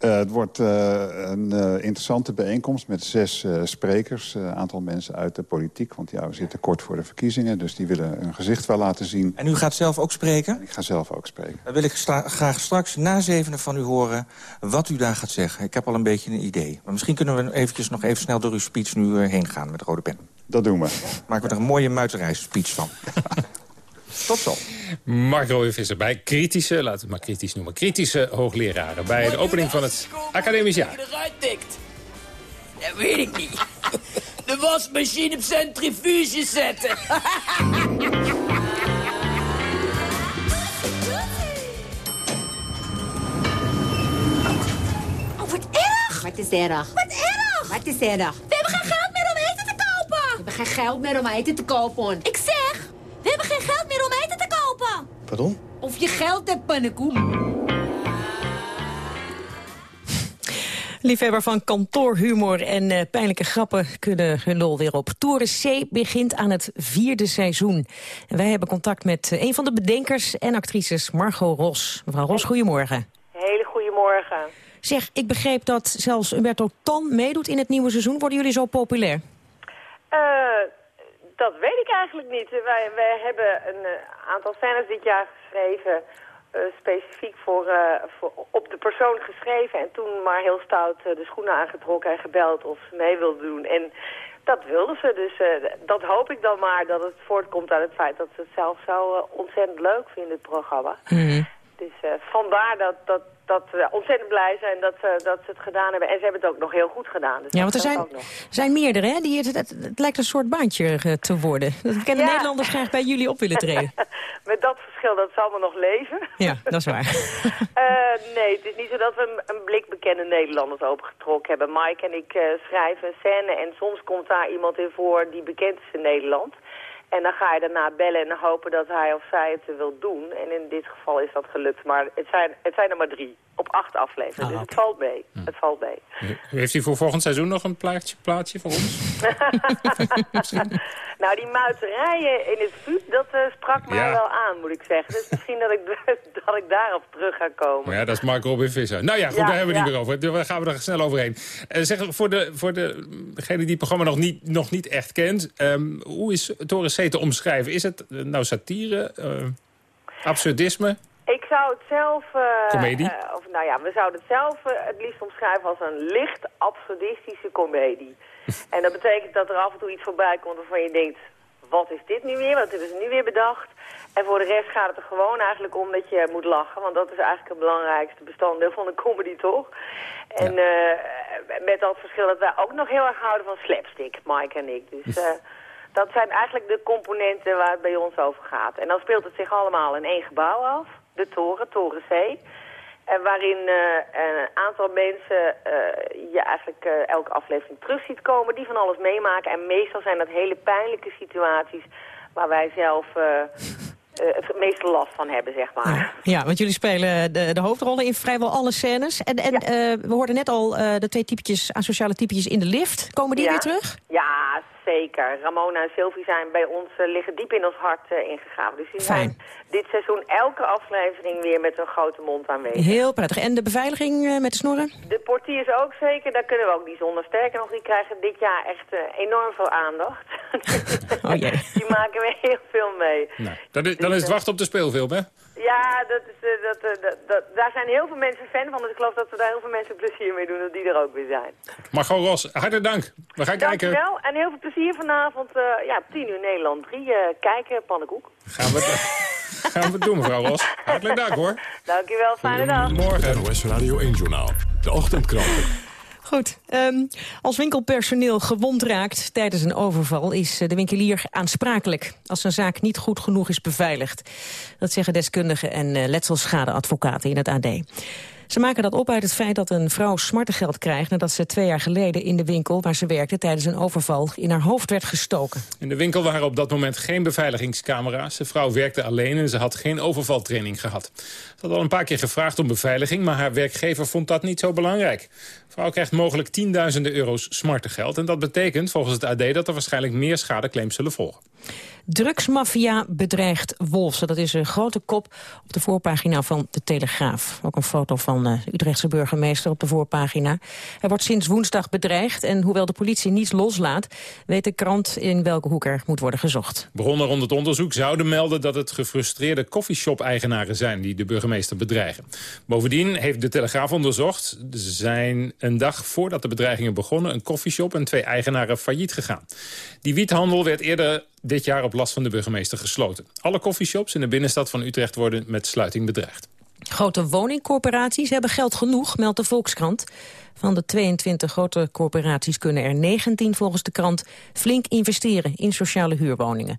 Uh, het wordt uh, een uh, interessante bijeenkomst met zes sprekers. Een aantal mensen uit de politiek. Want ja, we zitten kort voor de verkiezingen. Dus die willen hun gezicht wel laten zien. En u gaat zelf ook spreken? Ik ga zelf ook spreken. Dan wil ik graag straks na zevenen van u horen wat u daar gaat zeggen. Ik heb al een beetje een idee. Maar misschien kunnen we eventjes nog even snel door uw speech nu heen gaan met de rode pen. Dat doen we. Maken we er een mooie muiterijspeech van. Tot zo. Mark Visser bij kritische, laten we het maar kritisch noemen... kritische hoogleraren bij de opening van het academisch jaar. Dat weet ik niet. De wasmachine op centrifuge zetten. Oh, wat erg! Wat is erg? Wat erg! Wat is erg? We hebben geen geld meer om eten te kopen! We hebben geen geld meer om eten te kopen. Ik zeg, we hebben geen geld meer om eten te kopen. Pardon? Of je geld hebt, pannenkoek. Liefhebber van kantoorhumor en uh, pijnlijke grappen kunnen hun lol weer op. Toren C begint aan het vierde seizoen. En wij hebben contact met uh, een van de bedenkers en actrices, Margot Ros. Mevrouw Ros, goedemorgen. Hele goedemorgen. Zeg, ik begreep dat zelfs Umberto Tan meedoet in het nieuwe seizoen. Worden jullie zo populair? Uh, dat weet ik eigenlijk niet. Wij, wij hebben een aantal scènes dit jaar geschreven... Uh, specifiek voor, uh, voor, op de persoon geschreven. En toen maar heel stout de schoenen aangetrokken en gebeld of ze mee wilden doen. En dat wilden ze. Dus dat hoop ik dan maar dat het voortkomt uit het feit dat ze het zelf zo ontzettend leuk vinden, het programma. Mm. Dus vandaar dat, dat, dat we ontzettend blij zijn dat ze, dat ze het gedaan hebben. En ze hebben het ook nog heel goed gedaan. Dus ja, want er zijn, zijn meerdere, hè? Die, het, het, het, lijkt een soort baantje te worden. Dat kennen ja. Nederlanders graag bij jullie op willen treden. Met dat verschil dat ze allemaal nog leven. Ja, dat is waar. uh, nee, het is niet zo dat we een, een blik bekende Nederlanders opengetrokken hebben. Mike en ik uh, schrijven een scène en soms komt daar iemand in voor die bekend is in Nederland. En dan ga je daarna bellen en hopen dat hij of zij het wil doen. En in dit geval is dat gelukt. Maar het zijn, het zijn er maar drie op acht afleveringen. Ah, dus het valt mee. Hm. Het valt mee. Heeft u voor volgend seizoen nog een plaatje, plaatje voor ons? nou, die muiterijen in het vuur, dat uh, sprak mij Ja. wel aan, moet ik zeggen. Dus misschien dat ik, dat ik daarop terug ga komen. Ja, dat is Mark Robin Visser. Nou ja, goed, Ja, daar hebben we ja. niet meer over. Daar gaan we er snel overheen. Uh, zeg, voor, de, voor de, degene die het programma nog niet, nog niet echt kent... Um, hoe is Toren C te omschrijven? Is het uh, nou satire, absurdisme? Ik zou het zelf... Comedie? Of, nou ja, we zouden het zelf het liefst omschrijven als een licht absurdistische komedie. en dat betekent dat er af en toe iets voorbij komt waarvan je denkt... wat is dit nu weer? Wat hebben ze nu weer bedacht? En voor de rest gaat het er gewoon eigenlijk om dat je moet lachen. Want dat is eigenlijk het belangrijkste bestanddeel van een comedy, toch? En ja. met dat verschil dat wij ook nog heel erg houden van slapstick, Mike en ik. Dus... Dat zijn eigenlijk de componenten waar het bij ons over gaat. En dan speelt het zich allemaal in één gebouw af. De toren, Toren C. En waarin uh, een aantal mensen uh, je eigenlijk elke aflevering terug ziet komen. Die van alles meemaken. En meestal zijn dat hele pijnlijke situaties waar wij zelf het meeste last van hebben, zeg maar. Ja, ja want jullie spelen de, de, hoofdrollen in vrijwel alle scènes. En, en ja. we hoorden net al de twee typetjes, asociale typetjes in de lift. Komen die ja. weer terug? Ja, zeker. Ramona en Sylvie zijn bij ons, eh, liggen diep in ons hart uh, ingegaan. Dus die zijn dit seizoen elke aflevering weer met een grote mond aanwezig. Heel prettig. En de beveiliging uh, met de snorren? De portiers ook zeker, daar kunnen we ook niet zonder. Sterker nog, die krijgen dit jaar echt enorm veel aandacht. oh jee. Die maken we heel veel mee. Nou, dan, is, dan is het wachten op de speelfilm, hè? Ja, dat is, dat, uh, daar zijn heel veel mensen fan van. Dus ik geloof dat we daar heel veel mensen plezier mee doen. Dat die er ook weer zijn. Margot Ros, hartelijk dank. We gaan Dank kijken. Dankjewel. En heel veel plezier vanavond. Uh, ja, 10 uur Nederland 3. kijken, pannenkoek. Gaan we, gaan we doen, mevrouw Ros. Hartelijk dank, hoor. Dankjewel. Fijne dag. Morgen NOS Radio 1 Journaal. De ochtendkranten. Goed. Um, als winkelpersoneel gewond raakt tijdens een overval... is de winkelier aansprakelijk als zijn zaak niet goed genoeg is beveiligd. Dat zeggen deskundigen en uh, letselschadeadvocaten in het AD. Ze maken dat op uit het feit dat een vrouw smartengeld krijgt... nadat ze twee jaar geleden in de winkel waar ze werkte... tijdens een overval in haar hoofd werd gestoken. In de winkel waren op dat moment geen beveiligingscamera's. De vrouw werkte alleen en ze had geen overvaltraining gehad. Ze had al een paar keer gevraagd om beveiliging... maar haar werkgever vond dat niet zo belangrijk. De vrouw krijgt mogelijk tienduizenden euro's smartengeld. En dat betekent volgens het AD dat er waarschijnlijk meer schadeclaims zullen volgen. Drugsmafia bedreigt Wolfsen. Dat is een grote kop op de voorpagina van De Telegraaf. Ook een foto van de Utrechtse burgemeester op de voorpagina. Hij wordt sinds woensdag bedreigd en hoewel de politie niets loslaat... weet de krant in welke hoek er moet worden gezocht. Bronnen rond het onderzoek zouden melden dat het gefrustreerde koffieshop-eigenaren zijn... die de burgemeester bedreigen. Bovendien heeft De Telegraaf onderzocht... zijn een dag voordat de bedreigingen begonnen... een koffieshop en twee eigenaren failliet gegaan. Die wiethandel werd eerder dit jaar op last van de burgemeester gesloten. Alle koffieshops in de binnenstad van Utrecht worden met sluiting bedreigd. Grote woningcorporaties hebben geld genoeg, meldt de Volkskrant. Van de 22 grote corporaties kunnen er 19 volgens de krant flink investeren in sociale huurwoningen.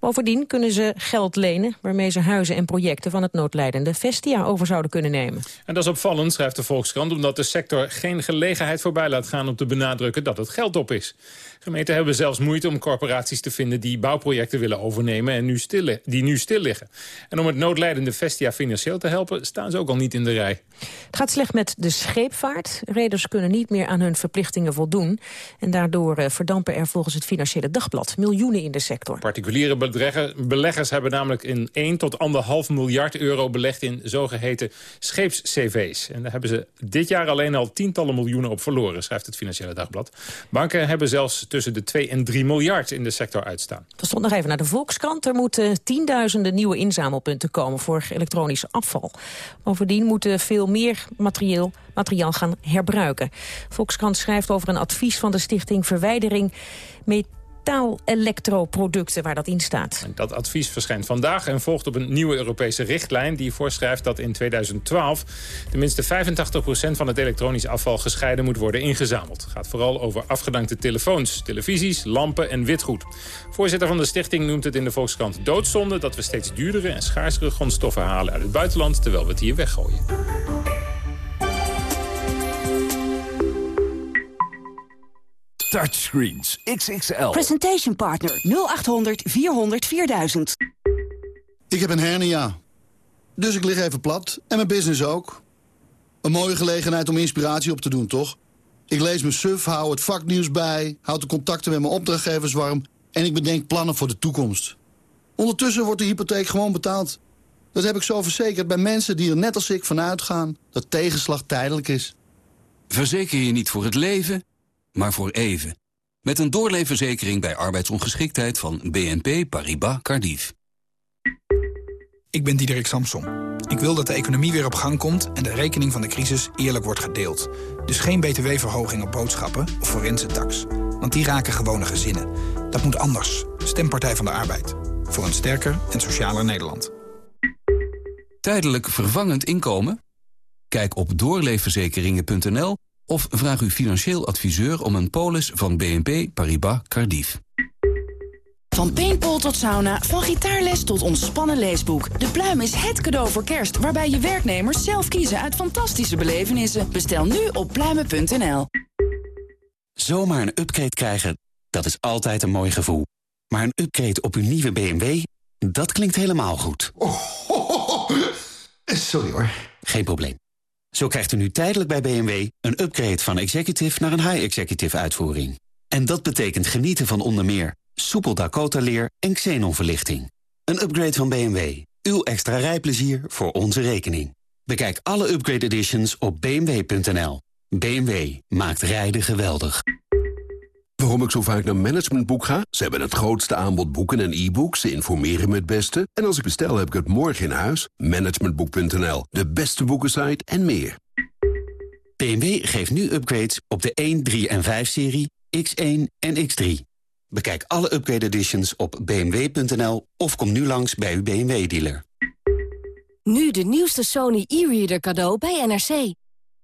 Bovendien kunnen ze geld lenen waarmee ze huizen en projecten van het noodlijdende Vestia over zouden kunnen nemen. En dat is opvallend, schrijft de Volkskrant, omdat de sector geen gelegenheid voorbij laat gaan om te benadrukken dat het geld op is. Gemeenten hebben zelfs moeite om corporaties te vinden die bouwprojecten willen overnemen en nu stil, die nu stil liggen. En om het noodlijdende Vestia financieel te helpen staan ze ook al niet in de rij. Het gaat slecht met de scheepvaart. Reders kunnen niet meer aan hun verplichtingen voldoen. En daardoor uh, verdampen er volgens het Financiële Dagblad miljoenen in de sector. Particuliere beleggers hebben namelijk in 1 tot 1,5 miljard euro belegd in zogeheten scheeps-CV's. En daar hebben ze dit jaar alleen al tientallen miljoenen op verloren, schrijft het Financiële Dagblad. Banken hebben zelfs tussen de 2 en 3 miljard in de sector uitstaan. Dat stond nog even naar de Volkskrant. Er moeten tienduizenden nieuwe inzamelpunten komen voor elektronisch afval. Bovendien moeten veel meer materieel, materiaal gaan herbruiken. Volkskrant schrijft over een advies van de stichting Verwijdering metaalelektroproducten waar dat in staat. Dat advies verschijnt vandaag en volgt op een nieuwe Europese richtlijn... die voorschrijft dat in 2012 tenminste 85% van het elektronisch afval gescheiden moet worden ingezameld. Het gaat vooral over afgedankte telefoons, televisies, lampen en witgoed. Voorzitter van de stichting noemt het in de Volkskrant doodzonde... dat we steeds duurdere en schaarsere grondstoffen halen uit het buitenland... terwijl we het hier weggooien. Touchscreens XXL. Presentation Partner 0800 400 4000. Ik heb een hernia. Dus ik lig even plat. En mijn business ook. Een mooie gelegenheid om inspiratie op te doen, toch? Ik lees mijn suf, hou het vaknieuws bij... houd de contacten met mijn opdrachtgevers warm... en ik bedenk plannen voor de toekomst. Ondertussen wordt de hypotheek gewoon betaald. Dat heb ik zo verzekerd bij mensen die er net als ik vanuit gaan... dat tegenslag tijdelijk is. Verzeker je niet voor het leven maar voor even. Met een doorleefverzekering bij arbeidsongeschiktheid van BNP Paribas Cardiff. Ik ben Diederik Samson. Ik wil dat de economie weer op gang komt en de rekening van de crisis eerlijk wordt gedeeld. Dus geen btw-verhoging op boodschappen of forense tax. Want die raken gewone gezinnen. Dat moet anders. Stempartij van de Arbeid. Voor een sterker en socialer Nederland. Tijdelijk vervangend inkomen? Kijk op doorleefverzekeringen.nl of vraag uw financieel adviseur om een polis van BNP Paribas Cardiff. Van paintball tot sauna, van gitaarles tot ontspannen leesboek. De Pluim is het cadeau voor kerst, waarbij je werknemers zelf kiezen uit fantastische belevenissen. Bestel nu op pluimen.nl. Zomaar een upgrade krijgen, dat is altijd een mooi gevoel. Maar een upgrade op uw nieuwe BMW, dat klinkt helemaal goed. Oh, Sorry hoor. Geen probleem. Zo krijgt u nu tijdelijk bij BMW een upgrade van executive naar een high-executive uitvoering. En dat betekent genieten van onder meer soepel Dakota-leer en xenonverlichting. Een upgrade van BMW. Uw extra rijplezier voor onze rekening. Bekijk alle upgrade editions op bmw.nl. BMW maakt rijden geweldig. Waarom ik zo vaak naar Managementboek ga? Ze hebben het grootste aanbod boeken en e-books. Ze informeren me het beste. En als ik bestel, heb ik het morgen in huis. Managementboek.nl, de beste boekensite en meer. BMW geeft nu upgrades op de 1, 3 en 5-serie, X1 en X3. Bekijk alle upgrade editions op bmw.nl of kom nu langs bij uw BMW-dealer. Nu de nieuwste Sony e-reader cadeau bij NRC.